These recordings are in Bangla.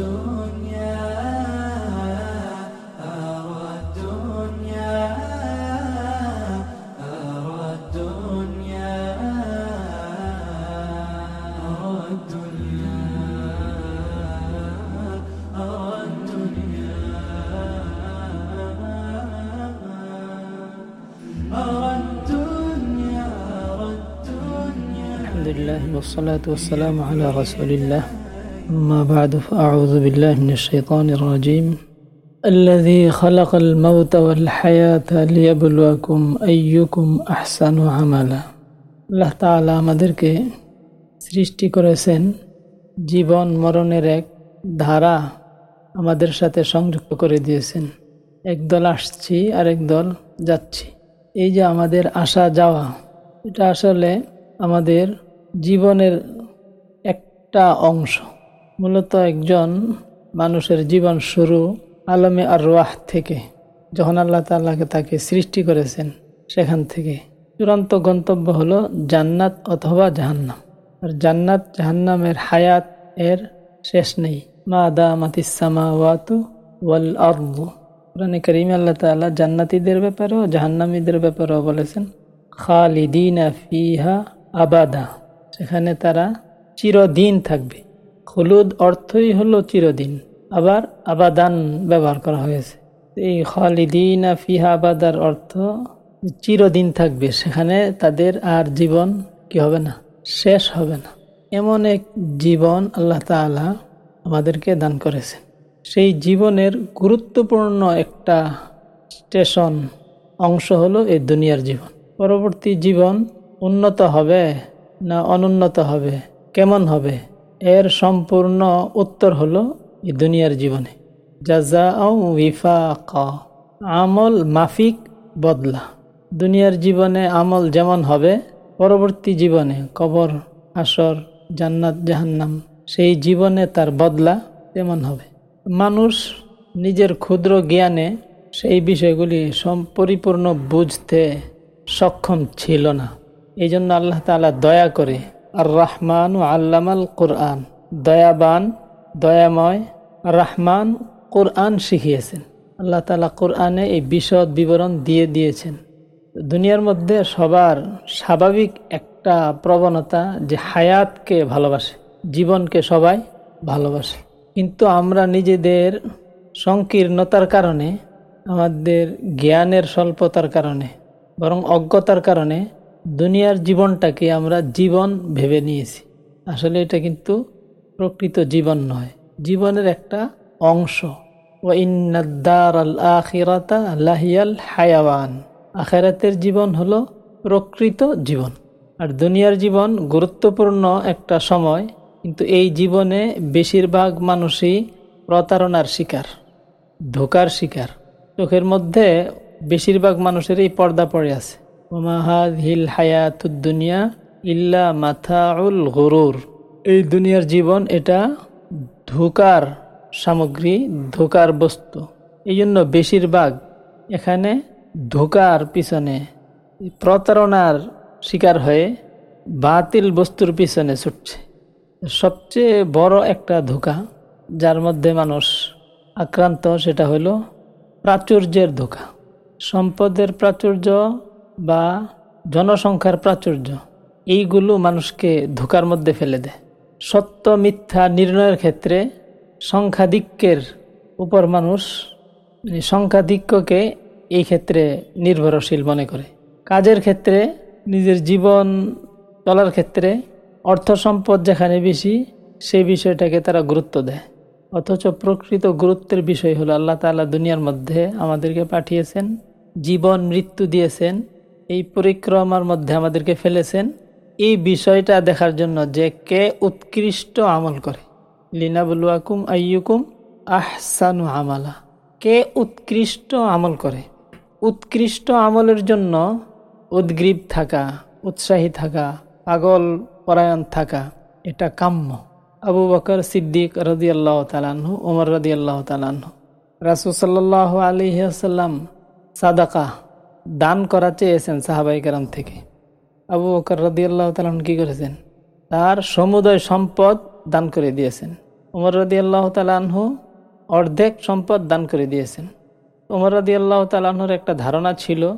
الدنيا أرى الدنيا أرى الدنيا أرى الدنيا أرى الدنيا أرى الدنيا الحمد لله والصلاة والسلام على رسول الله. أما بعد فأعوذ بالله من الشيطان الرجيم الذي خلق الموت والحياة ليبلوكم أيكم أحسن عملا আল্লাহ তাআলা আমাদেরকে সৃষ্টি করেছেন জীবন মরণের এক ধারা আমাদের সাথে সংযুক্ত করে দিয়েছেন একদল আসছি আর একদল যাচ্ছি এই যে আমাদের আসা যাওয়া এটা আসলে আমাদের জীবনের একটা অংশ মূলত একজন মানুষের জীবন শুরু আলমে আর রাহ থেকে, যখন আল্লাহ তাল্লাহকে তাকে সৃষ্টি করেছেন সেখান থেকে। চূড়ান্ত গন্তব্য হলো জান্নাত অথবা জাহান্নাম। আর জান্নাত জাহান্নামের হায়াত এর শেষ নেই। মা দা মাতিসামা ওয়াতু ওয়াল আরদু। কোরআনে করিম আল্লাহ তাআলা জান্নাতীদের ব্যাপারেও জাহান্নামীদের ব্যাপারেও বলেছেন, খালিদিনা ফিহা আবাদা। সেখানে তারা চিরদিন থাকবে। হলুদ অর্থই হলো চিরদিন। আবার আবাদান ব্যবহার করা হয়েছে। এই খালিদিনা ফিহা আবাদার অর্থ চিরদিন থাকবে। সেখানে তাদের আর জীবন কি হবে না? শেষ হবে না। এমন এক জীবন আল্লাহ তাআলা আমাদেরকে দান করেছেন। সেই জীবনের গুরুত্বপূর্ণ একটা স্টেশন অংশ হলো এই দুনিয়ার জীবন। পরবর্তী জীবন উন্নত হবে না অনুন্নত হবে? কেমন হবে? এর সম্পূর্ণ উত্তর হলো দুনিয়ার জীবনে। জাজা উইফাক আমল মাফিক, বদলা। দুনিয়ার জীবনে আমল যেমন হবে, পরবর্তী জীবনে কবর আসর জান্নাত, জাহান্নাম, সেই জীবনে তার বদলা তেমন হবে। মানুষ নিজের ক্ষুদ্র জ্ঞানে সেই বিষয়গুলি পরিপূর্ণ বুঝতে সক্ষম ছিল না। এই জন্য আল্লাহ তালা দয়া করে আর রাহমান ও আল্লামাল কোরআন। দয়াবান, দয়াময় রাহমান কোরআন শিখিয়েছেন। আল্লাহ তালা কোরআনে এই বিশদ বিবরণ দিয়ে দিয়েছেন। দুনিয়ার মধ্যে সবার স্বাভাবিক একটা প্রবণতা যে হায়াতকে ভালোবাসে, জীবনকে সবাই ভালোবাসে। কিন্তু আমরা নিজেদের সংকীর্ণতার কারণে, আমাদের জ্ঞানের স্বল্পতার কারণে, বরং অজ্ঞতার কারণে দুনিয়ার জীবনটাকে আমরা জীবন ভেবে নিয়েছি। আসলে এটা কিন্তু প্রকৃত জীবন নয়। জীবনের একটা অংশ। লাহিয়াল হায়াওয়ান। আখেরাতের জীবন হলো প্রকৃত জীবন। আর দুনিয়ার জীবন গুরুত্বপূর্ণ একটা সময়, কিন্তু এই জীবনে বেশিরভাগ মানুষই প্রতারণার শিকার, ধোকার শিকার। চোখের মধ্যে বেশিরভাগ মানুষেরই পর্দা পড়ে আছে। হিল ইল্লা এই দুনিয়ার জীবন এটা ধোকার সামগ্রী, ধোকার বস্তু। এই জন্য বেশিরভাগ এখানে ধোকার পিছনে, প্রতারণার শিকার হয়ে বাতিল বস্তুর পিছনে ছুটছে। সবচেয়ে বড় একটা ধোকা যার মধ্যে মানুষ আক্রান্ত, সেটা হলো প্রাচুর্যের ধোকা। সম্পদের প্রাচুর্য বা জনসংখ্যার প্রাচুর্য, এইগুলো মানুষকে ধোকার মধ্যে ফেলে দেয়। সত্য, মিথ্যা নির্ণয়ের ক্ষেত্রে সংখ্যাধিক্যের উপর মানুষ মানে সংখ্যাধিক্যকে এই ক্ষেত্রে নির্ভরশীল মনে করে। কাজের ক্ষেত্রে, নিজের জীবন চলার ক্ষেত্রে, অর্থ সম্পদ যেখানে বেশি, সেই বিষয়টাকে তারা গুরুত্ব দেয়। অথচ প্রকৃত গুরুত্বের বিষয় হলো আল্লাহ তালা দুনিয়ার মধ্যে আমাদেরকে পাঠিয়েছেন, জীবন, মৃত্যু দিয়েছেন এই পরিক্রমার মধ্যে আমাদেরকে ফেলেছেন। এই বিষয়টা দেখার জন্য যে কে উৎকৃষ্ট আমল করে। লিনাবুলুয়াকুম আইয়ুকুম আহসানু আমালা। কে উৎকৃষ্ট আমল করে। উৎকৃষ্ট আমলের জন্য উদ্গ্রীব থাকা, উৎসাহী থাকা, পাগল পরায়ণ থাকা, এটা কাম্য। আবু বকর সিদ্দিক রদি আল্লাহ তালাহু ওমর রদি আল্লাহ তালাহু রাসুসাল্লাহ আলহিহাসাল্লাম সাদাকা দান করা চেয়েছেন সাহাবাই কারাম থেকে। আবু বকর রদি আল্লাহ তালাহন কী করেছেন? তার সমুদয় সম্পদ দান করে দিয়েছেন। উমর রদি আল্লাহ তালাহু অর্ধেক সম্পদ দান করে দিয়েছেন। উমর রদি আল্লাহ তালাহুর একটা ধারণা ছিল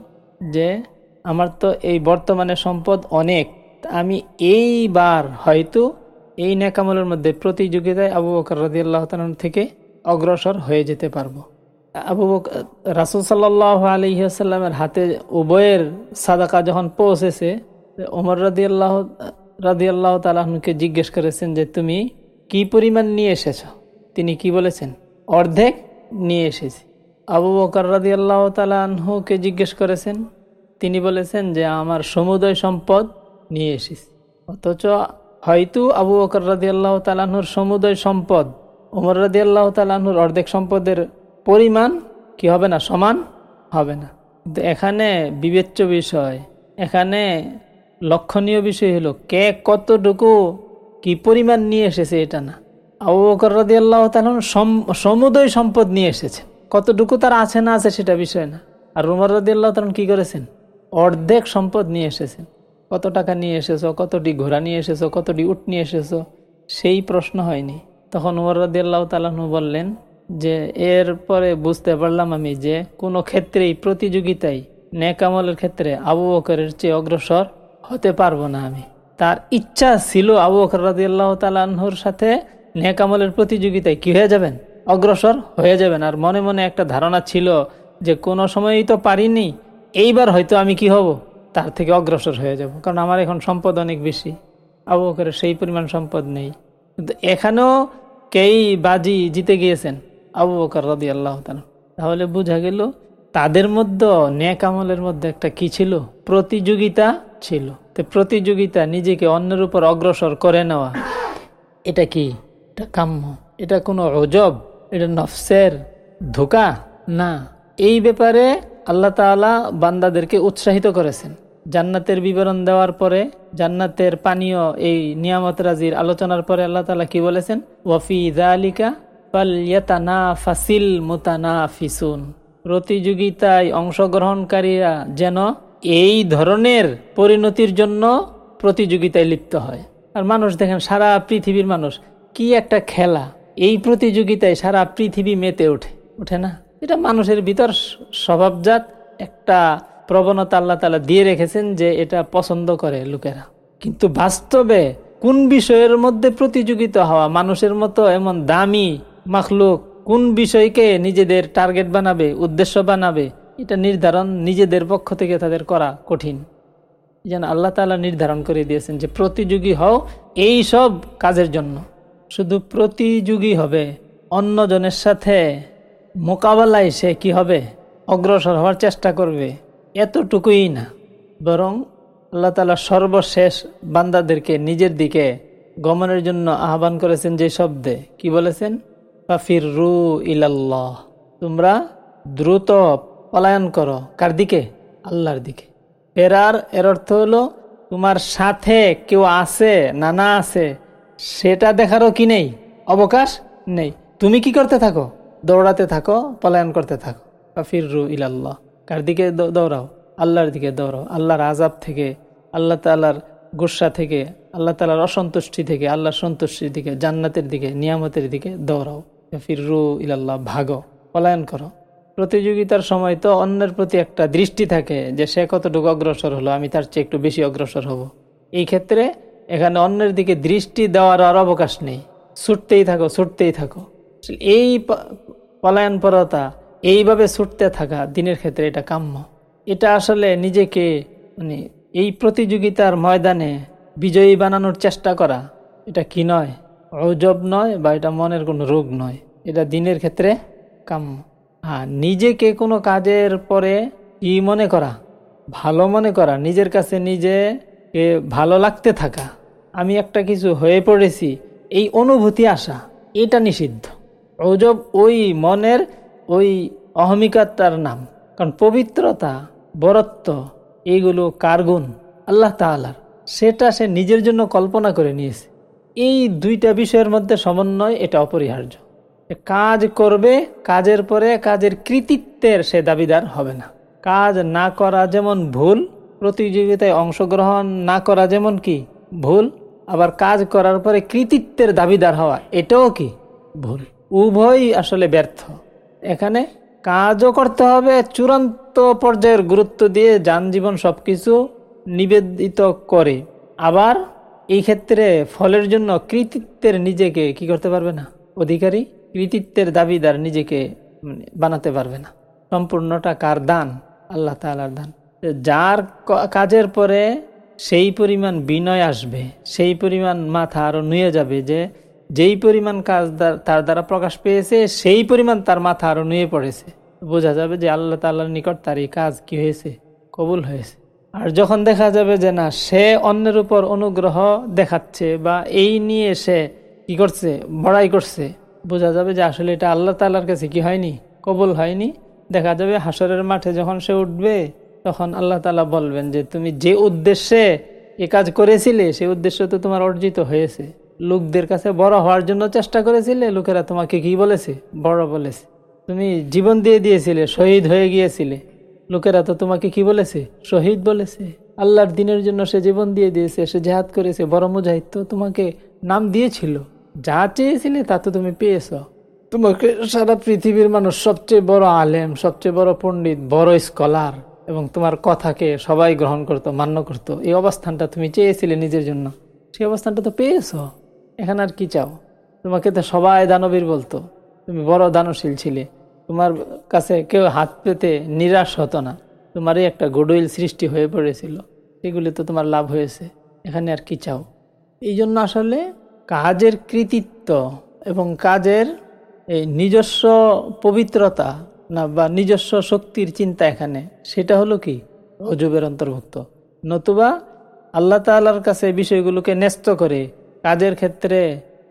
যে, আমার তো এই বর্তমানে সম্পদ অনেক আমি এইবার হয়তো এই নেকামলের মধ্যে প্রতিযোগিতায় আবু বকর রদি আল্লাহ তালন থেকে অগ্রসর হয়ে যেতে পারব। আবু রাসুল সাল্লাহ আলহিহাস্লামের হাতে উভয়ের সাদাকা যখন পৌঁছেছে ওমর রাদি আল্লাহ রাদি আল্লাহ তালাহকে জিজ্ঞেস করেছেন যে, তুমি কি পরিমাণ নিয়ে এসেছ? তিনি কি বলেছেন? অর্ধেক নিয়ে এসেছি। আবু বকর রাদি আল্লাহ তালাহুকে জিজ্ঞেস করেছেন, তিনি বলেছেন যে, আমার সমুদয় সম্পদ নিয়ে এসেছি। অথচ হয়তো আবু বকর রাদি আল্লাহ তালাহুর সমুদয় সম্পদ ওমর রাদি আল্লাহ তালাহুর অর্ধেক সম্পদের পরিমাণ কি হবে না? সমান হবে না। কিন্তু এখানে বিবেচ্য বিষয়, এখানে লক্ষণীয় বিষয় হলো কে কতটুকু কি পরিমাণ নিয়ে এসেছে এটা না। আবু বকর রাদি আল্লাহ সমুদয় সম্পদ নিয়ে এসেছে কতটুকু তার আছে না আছে সেটা বিষয় না। আর রুমার রাদি আল্লাহ তালন কি করেছেন? অর্ধেক সম্পদ নিয়ে এসেছেন। কত টাকা নিয়ে এসেছ, কতটি ঘোড়া নিয়ে এসেছ, কতটি উট নিয়ে এসেছ, সেই প্রশ্ন হয়নি। তখন উমর রাদি আল্লাহ তালাহু বললেন যে এর পরে বুঝতে পারলাম আমি যে কোনো ক্ষেত্রেই প্রতিযোগিতায় নেকামলের ক্ষেত্রে আবু বকরের চেয়ে অগ্রসর হতে পারব না আমি। তার ইচ্ছা ছিল আবু বকর রাজি আল্লাহ তালাহুর সাথে নেকামলের প্রতিযোগিতায় কি হয়ে যাবেন? অগ্রসর হয়ে যাবেন। আর মনে মনে একটা ধারণা ছিল যে কোনো সময়ই তো পারিনি, এইবার হয়তো আমি কি হব? তার থেকে অগ্রসর হয়ে যাব। কারণ আমার এখন সম্পদ অনেক বেশি। আবু বকরের সেই পরিমাণ সম্পদ নেই। কিন্তু এখানেও কেই বাজি জিতে গিয়েছেন? আবু বকর রদি আল্লাহ তাহলে বোঝা গেল, তাদের মধ্যে ন্যাক আমলের মধ্যে একটা কি ছিল? প্রতিযোগিতা ছিল। তো প্রতিযোগিতা নিজেকে অন্যের উপর অগ্রসর করে নেওয়া, এটা কি? এটা কাম্য। এটা কোনো অজব এটা নফসের ধোকা? না। এই ব্যাপারে আল্লাহ তালা বান্দাদেরকে উৎসাহিত করেছেন। জান্নাতের বিবরণ দেওয়ার পরে, জান্নাতের পানীয় এই নিয়ামত রাজির আলোচনার পরে আল্লাহ তালা কি বলেছেন? ওয়াফি ফাসিল মুতানা ফিসুন প্রতিযোগিতায় অংশগ্রহণকারীরা যেন এই ধরনের পরিণতির জন্য প্রতিযোগিতায় লিপ্ত হয়। আর মানুষ দেখেন, সারা পৃথিবীর মানুষ, কি একটা খেলা। এই প্রতিযোগিতায় সারা পৃথিবী মেতে ওঠে। ওঠে না? এটা মানুষের ভিতর স্বভাবজাত একটা প্রবণতা আল্লাহ তালা দিয়ে রেখেছেন যে এটা পছন্দ করে লোকেরা। কিন্তু বাস্তবে কোন বিষয়ের মধ্যে প্রতিযোগিতা হওয়া মানুষের মতো এমন দামি মাখলুক কোন বিষয়কে নিজেদের টার্গেট বানাবে, উদ্দেশ্য বানাবে, এটা নির্ধারণ নিজেদের পক্ষ থেকে তাদের করা কঠিন। যেন আল্লাহ তালা নির্ধারণ করে দিয়েছেন যে প্রতিযোগী হও এই সব কাজের জন্য। শুধু প্রতিযোগী হবে, অন্যজনের সাথে মোকাবেলায় সে কি হবে? অগ্রসর হওয়ার চেষ্টা করবে, এতটুকুই না। বরং আল্লাহ তালা সর্বশেষ বান্দাদেরকে নিজের দিকে গমনের জন্য আহ্বান করেছেন যে শব্দে। কি বলেছেন? ফাফির ইলাল্লাহ। তোমরা দ্রুত পলায়ন করো। কার দিকে? আল্লাহর দিকে। ফেরার এর অর্থ হলো, তোমার সাথে কেউ আছে না না আছে, সেটা দেখারও কি নেই? অবকাশ নেই। তুমি কি করতে থাকো? দৌড়াতে থাকো, পলায়ন করতে থাকো। ফাফির ইলাল্লাহ। কার দিকে দৌড়াও? আল্লাহর দিকে দৌড়াও। আল্লাহর আজাব থেকে, আল্লাহ তাল্লাহর গুসা থেকে, আল্লাহ তালার অসন্তুষ্টি থেকে, আল্লাহর সন্তুষ্টির দিকে, জান্নাতের দিকে, নিয়ামতের দিকে দৌড়াও। ফিররু ইলাল্লাহ, ভাগো, পলায়ন করো। প্রতিযোগিতার সময় তো অন্যের প্রতি একটা দৃষ্টি থাকে যে সে কতটুকু অগ্রসর হলো, আমি তার চেয়ে একটু বেশি অগ্রসর হব। এই ক্ষেত্রে এখানে অন্যের দিকে দৃষ্টি দেওয়ার আর অবকাশ নেই। ছুটতেই থাকো ছুটতেই থাকো। এই পলায়ন পরতা, এইভাবে ছুটতে থাকা দিনের ক্ষেত্রে এটা কাম্য। এটা আসলে নিজেকে মানে এই প্রতিযোগিতার ময়দানে বিজয়ী বানানোর চেষ্টা করা, এটা কি নয়? অজব নয় বা এটা মনের কোনো রোগ নয়। এটা দিনের ক্ষেত্রে কাম্য। হ্যাঁ নিজেকে কোনো কাজের পরে কি মনে করা, ভালো মনে করা, নিজের কাছে নিজে ভালো লাগতে থাকা। আমি একটা কিছু হয়ে পড়েছি, এই অনুভূতি আসা, এটা নিষিদ্ধ। অজব ওই মনের ওই অহমিকাতার নাম। কারণ পবিত্রতা, বরত্ব এইগুলো কার আল্লাহ তালার সেটা সে নিজের জন্য কল্পনা করে নিয়েছে। এই দুইটা বিষয়ের মধ্যে সমন্বয়, এটা অপরিহার্য। কাজ করবে, কাজের পরে কাজের কৃতিত্বের সে দাবিদার হবে না। কাজ না করা যেমন ভুল, প্রতিযোগিতায় অংশগ্রহণ না করা যেমন কি ভুল, আবার কাজ করার পরে কৃতিত্বের দাবিদার হওয়া, এটাও কি ভুল? উভয়ই আসলে ব্যর্থ। এখানে কাজও করতে হবে, চূড়ান্ত পর্যায়ের গুরুত্ব দিয়ে যানজীবন সবকিছু নিবেদিত করে। আবার এই ক্ষেত্রে ফলের জন্য কৃতিত্বের নিজেকে কি করতে পারবে না? অধিকারী কৃতিত্বের দাবিদার নিজেকে বানাতে পারবে না। সম্পূর্ণটা কার দান? আল্লাহ তালার দান। যার কাজের পরে সেই পরিমাণ বিনয় আসবে, সেই পরিমাণ মাথা আরও নুয়ে যাবে যে যেই পরিমাণ কাজ তার দ্বারা প্রকাশ পেয়েছে, সেই পরিমাণ তার মাথা আরও নুয়ে পড়েছে। বোঝা যাবে যে আল্লাহ তাল্লাহর নিকট তার এই কাজ কি হয়েছে? কবুল হয়েছে। আর যখন দেখা যাবে যে না, সে অন্যের উপর অনুগ্রহ দেখাচ্ছে বা এই নিয়ে সে কি করছে, বড়াই করছে, বোঝা যাবে যে আসলে এটা আল্লাহ তাল্লাহর কাছে কি হয়নি, কবুল হয়নি। দেখা যাবে হাসরের মাঠে যখন সে উঠবে, তখন আল্লাহ তালা বলবেন যে, তুমি যে উদ্দেশ্যে এ কাজ করেছিলে সেই উদ্দেশ্য তো তোমার অর্জিত হয়েছে। লোকদের কাছে বড় হওয়ার জন্য চেষ্টা করেছিলে, লোকেরা তোমাকে কি বলেছে? বড় বলেছে। তুমি জীবন দিয়ে দিয়েছিলে, শহীদ হয়ে গিয়েছিলে। লোকেরা তো তোমাকে কি বলেছে? শহীদ বলেছে। আল্লাহর দিনের জন্য সে জীবন দিয়ে দিয়েছে, সে জেহাদ করেছে, বড় মুজাহিদ তো তোমাকে নাম দিয়েছিল। যা চেয়েছিলে তা তো তুমি পেয়েছ। তোমাকে সারা পৃথিবীর মানুষ সবচেয়ে বড় আলেম, সবচেয়ে বড় পণ্ডিত, বড় স্কলার এবং তোমার কথাকে সবাই গ্রহণ করতো, মান্য করতো। এই অবস্থানটা তুমি চেয়েছিলে নিজের জন্য। সেই অবস্থানটা তো পেয়েছ। এখানে আর কি চাও? তোমাকে তো সবাই দানবীর বলতো। তুমি বড় দানশীল ছিলে। তোমার কাছে কেউ হাত পেতে নিরাশ হতো না। তোমারই একটা গুডউইল সৃষ্টি হয়ে পড়েছিল। সেগুলি তো তোমার লাভ হয়েছে। এখানে আর কি চাও? এই জন্য আসলে কাজের কৃতিত্ব এবং কাজের এই নিজস্ব পবিত্রতা না বা নিজস্ব শক্তির চিন্তা এখানে, সেটা হলো কি? অজুবের অন্তর্ভুক্ত। নতুবা আল্লাহ তাআলার কাছে বিষয়গুলোকে ন্যস্ত করে কাজের ক্ষেত্রে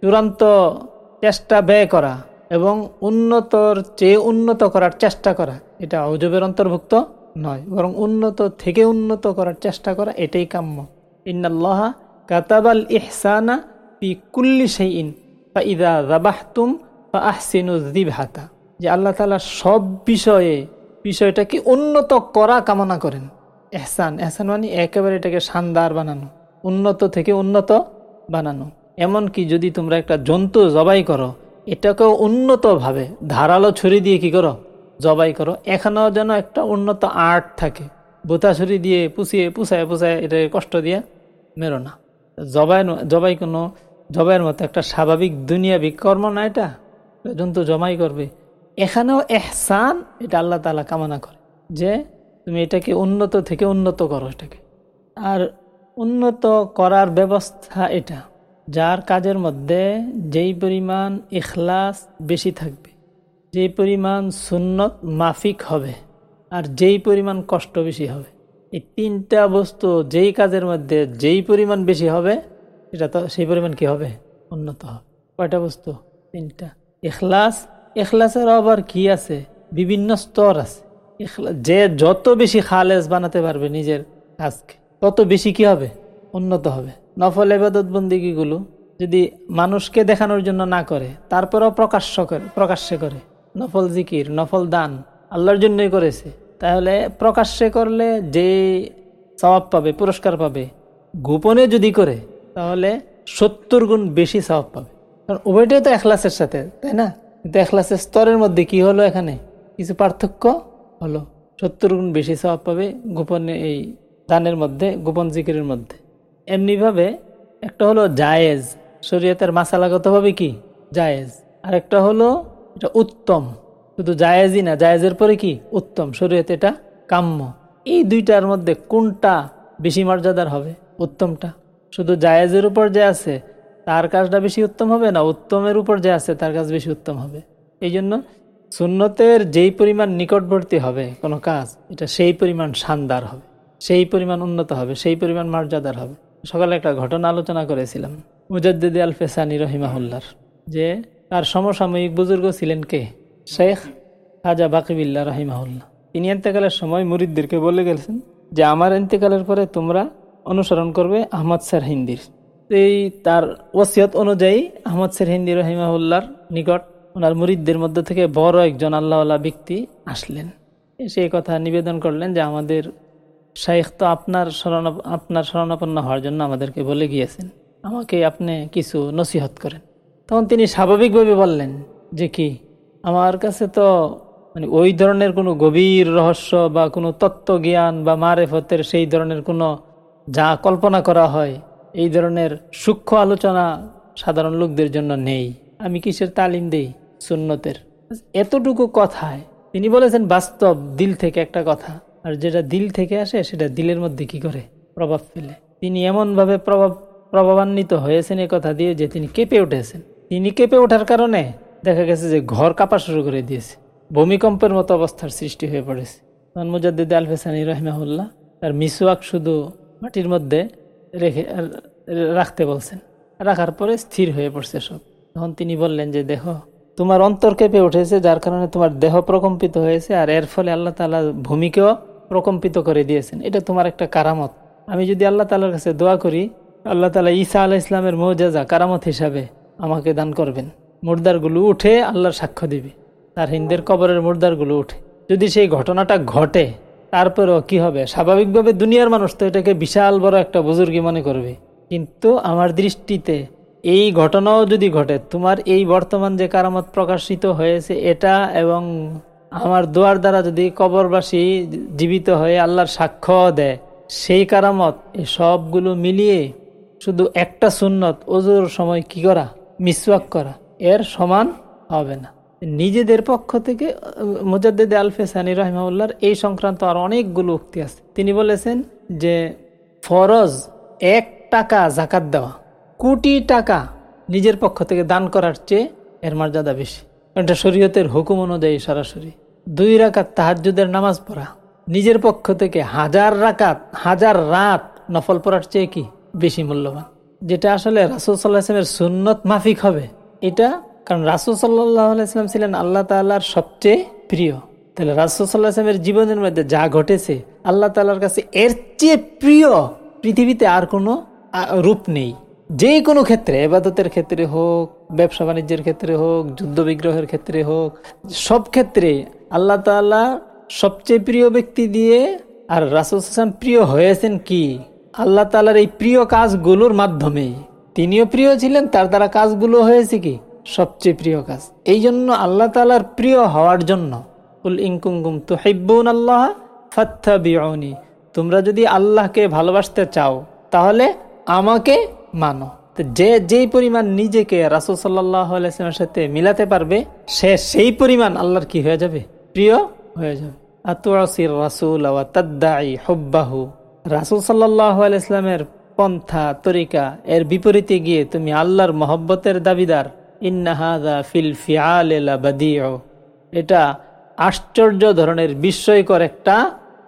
চূড়ান্ত চেষ্টা ব্যয় করা। এবং উন্নতর চেয়ে উন্নত করার চেষ্টা করা, এটা অজবের অন্তর্ভুক্ত নয়। বরং উন্নত থেকে উন্নত করার চেষ্টা করা, এটাই কাম্য। ইন্নাল্লাহ কাতাবাল ইহসানা পি কুল্লি সেইন বা ইদা রাবাহতুম বা আহসিনু দিবহাতা যে আল্লাহ তালা সব বিষয়ে, বিষয়টাকে উন্নত করা কামনা করেন। এহসান এহসান মানে একেবারে এটাকে শানদার বানানো, উন্নত থেকে উন্নত বানানো। এমনকি যদি তোমরা একটা জন্তু জবাই করো এটাকেও উন্নতভাবে ধারালো ছুরি দিয়ে কি করো? জবাই করো। এখানেও যেন একটা উন্নত আর্ট থাকে। বোতা ছুরি দিয়ে পুষিয়ে, পুষায় পুষায় এটাকে কষ্ট দিয়ে মেরো না। জবাই জবাই কোনো জবাইয়ের মতো একটা স্বাভাবিক দুনিয়াবি কর্ম না এটা? জন্তু জমাই করবে। এখানেও এহসান এটা আল্লাহ তালা কামনা করে যে তুমি এটাকে উন্নত থেকে উন্নত করো এটাকে। আর উন্নত করার ব্যবস্থা এটা। যার কাজের মধ্যে যেই পরিমাণ ইখলাস বেশি থাকবে, যেই পরিমাণ সুন্নত মাফিক হবে, আর যেই পরিমাণ কষ্ট বেশি হবে, এই তিনটা বস্তু যেই কাজের মধ্যে যেই পরিমাণ বেশি হবে, সেটা তো সেই পরিমাণ কি হবে? উন্নত হবে। কয়টা বস্তু? তিনটা। এখলাস এখলাসের আবার কি আছে? বিভিন্ন স্তর আছে। যে যত বেশি খালেজ বানাতে পারবে নিজের কাজকে, তত বেশি কি হবে? উন্নত হবে। নফল এবাদত বন্দিগিগুলো যদি মানুষকে দেখানোর জন্য না করে, তারপরেও প্রকাশ্য করে, প্রকাশ্যে করে। নফল জিকির, নফল দান আল্লাহর জন্যই করেছে। তাহলে প্রকাশ্যে করলে যে স্বভাব পাবে, পুরস্কার পাবে, গোপনে যদি করে, তাহলে সত্তর গুণ বেশি স্বভাব পাবে। কারণ উভয়টাই তো এখলাসের সাথে, তাই না? কিন্তু এখলাসের স্তরের মধ্যে কি হলো এখানে? কিছু পার্থক্য হলো। সত্তর গুণ বেশি স্বভাব পাবে গোপনে এই দানের মধ্যে, গোপন জিকিরের মধ্যে। এমনিভাবে একটা হলো জায়েজ। শরীয়তের মাসালাগতভাবে কি? জায়েজ। আর একটা হলো এটা উত্তম। শুধু জায়েজই না, জায়েজের পরে কি? উত্তম। শরীয়তে এটা কাম্য। এই দুইটার মধ্যে কোনটা বেশি মর্যাদার হবে? উত্তমটা। শুধু জায়েজের উপর যে আছে, তার কাজটা বেশি উত্তম হবে না উত্তমের উপর যে আছে, তার কাজ বেশি উত্তম হবে? এই জন্য সুন্নতের যেই পরিমাণ নিকটবর্তী হবে কোনো কাজ, এটা সেই পরিমাণ শানদার হবে। সেই পরিমাণ উন্নত হবে, সেই পরিমাণ মর্যাদার হবে। সকালে একটা ঘটনা আলোচনা করেছিলাম। মুজাদ্দিদ আল ফেসানি রহিমাহুল্লার, যে তার সমসাময়িক বুজুর্গ ছিলেন কে? শেখ খাজা বাকিবিল্লা রহিমাহুল্লাহ। তিনি এতেকালের সময় মুরিদদেরকে বলে গেছেন যে, আমার এতেকালের পরে তোমরা অনুসরণ করবে আহমদ স্যার হিন্দির। এই তার ওসিয়ত অনুযায়ী আহমদ স্যার হিন্দি রহিমাহুল্লার নিকট ওনার মুরিদদের মধ্যে থেকে বড় একজন আল্লাহওয়ালা ব্যক্তি আসলেন। সেই কথা নিবেদন করলেন যে, আমাদের শাইখ তো আপনার শরণ আপনার শরণাপন্ন হওয়ার জন্য আমাদেরকে বলে গিয়েছেন। আমাকে আপনি কিছু নসিহত করেন। তখন তিনি স্বাভাবিকভাবে বললেন যে কি, আমার কাছে তো মানে ওই ধরনের কোনো গভীর রহস্য বা কোনো তত্ত্বজ্ঞান বা মারেফতের সেই ধরনের কোনো যা কল্পনা করা হয়, এই ধরনের সূক্ষ্ম আলোচনা সাধারণ লোকদের জন্য নেই। আমি কিসের তালিম দেই? সুন্নতের। এতটুকু কথায় তিনি বলেছেন, বাস্তব দিল থেকে একটা কথা। আর যেটা দিল থেকে আসে, সেটা দিলের মধ্যে কি করে? প্রভাব ফেলে। তিনি এমনভাবে প্রভাব, প্রভাবান্বিত হয়েছেন এ কথা দিয়ে যে তিনি কেঁপে উঠেছেন। তিনি কেঁপে ওঠার কারণে দেখা গেছে যে ঘর কাঁপা শুরু করে দিয়েছে। ভূমিকম্পের মতো অবস্থার সৃষ্টি হয়ে পড়েছে। তখন মুজাদ্দিদ আলফেসানি রহমাহুল্লাহ তার মিসওয়াক শুধু মাটির মধ্যে রেখে রাখতে বলছেন। রাখার পরে স্থির হয়ে পড়ছে সব। তখন তিনি বললেন যে, দেখো, তোমার অন্তর কেঁপে উঠেছে, যার কারণে তোমার দেহ প্রকম্পিত হয়েছে, আর এর ফলে আল্লাহ তালা ভূমিকেও প্রকম্পিত করে দিয়েছেন। এটা তোমার একটা কারামত। আমি যদি আল্লাহ তালার কাছে দোয়া করি, আল্লাহ তালা ঈসা আল্লাহ ইসলামের মৌজাজা কারামত হিসাবে আমাকে দান করবেন। মুর্দারগুলো উঠে আল্লাহর সাক্ষ্য দিবে। তার হিন্দের কবরের মুর্দারগুলো উঠে। যদি সেই ঘটনাটা ঘটে, তারপরেও কি হবে? স্বাভাবিকভাবে দুনিয়ার মানুষ তো এটাকে বিশাল বড় একটা বুজুর্গি মনে করবে। কিন্তু আমার দৃষ্টিতে এই ঘটনাও যদি ঘটে, তোমার এই বর্তমান যে কারামত প্রকাশিত হয়েছে, এটা এবং আমার দোয়ার দ্বারা যদি কবরবাসী জীবিত হয়ে আল্লাহর সাক্ষ্য দেয়, সেই কারামত এই সবগুলো মিলিয়ে শুধু একটা সুন্নত ওজোর সময় কি করা? মিসওয়াক করা। এর সমান হবে না। নিজেদের পক্ষ থেকে, মুজাদ্দেদ আলফেসানি রহমাউল্লাহর এই সংক্রান্ত আর অনেকগুলো উক্তি আছে। তিনি বলেছেন যে, ফরজ এক টাকা জাকাত দেওয়া, কোটি টাকা নিজের পক্ষ থেকে দান করার চেয়ে এর মর্যাদা বেশি। এটা শরীয়তের হুকুম অনুযায়ী সরাসরি। দুই রাকাত তাহাজুদের নামাজ পড়া। নিজের পক্ষ থেকে হাজার রাকাত, হাজার রাত নফল পড়ার চেয়ে কি বেশি মূল্যবান? যেটা আসলে রাসুল সাল্লাহ ইসলামের সুন্নত মাফিক হবে। এটা কারণ রাসুল সাল্লাহ ইসলাম ছিলেন আল্লাহ তাল্লাহার সবচেয়ে প্রিয়। তাহলে রাসুল সাল্লাহ ইসলামের জীবনের মধ্যে যা ঘটেছে, আল্লাহ তাল্লার কাছে এর চেয়ে প্রিয় পৃথিবীতে আর কোনো রূপ নেই। যে কোনো ক্ষেত্রে, এবাদতের ক্ষেত্রে হোক ব্যবসা বাণিজ্যের ক্ষেত্রে হোক যুদ্ধ বিগ্রহের ক্ষেত্রে হোক, সব ক্ষেত্রে আল্লাহ তাল্লাহ সবচেয়ে প্রিয় ব্যক্তি দিয়ে আর রাসুল ইসলাম প্রিয় হয়েছেন কি? আল্লাহ তালার এই প্রিয় কাজগুলোর মাধ্যমে। তিনিও প্রিয় ছিলেন, তার দ্বারা কাজগুলো হয়েছে কি? সবচেয়ে প্রিয় কাজ। এই জন্য আল্লাহ তালার প্রিয় হওয়ার জন্য উল ইনকুমকুম তো হেব্বুন আল্লাহ ফাত্থা তোমরা যদি আল্লাহকে ভালোবাসতে চাও, তাহলে আমাকে মানো। যে যেই পরিমাণ নিজেকে রাসুল সাল্লাহ সাল্লামের সাথে মিলাতে পারবে, সে সেই পরিমাণ আল্লাহর কি হয়ে যাবে? প্রিয় হয়ে যাবে। আতুয়াসির রাসুল তাদ্দাই হব্বাহু। রাসুল সাল্লাহ আলাইসলামের পন্থা, তরিকা, এর বিপরীতে গিয়ে তুমি আল্লাহর মহব্বতের দাবিদার। ইন্নাহাদা ফিল ফিয়ালেলা বাদিও এটা আশ্চর্য ধরনের বিস্ময়কর একটা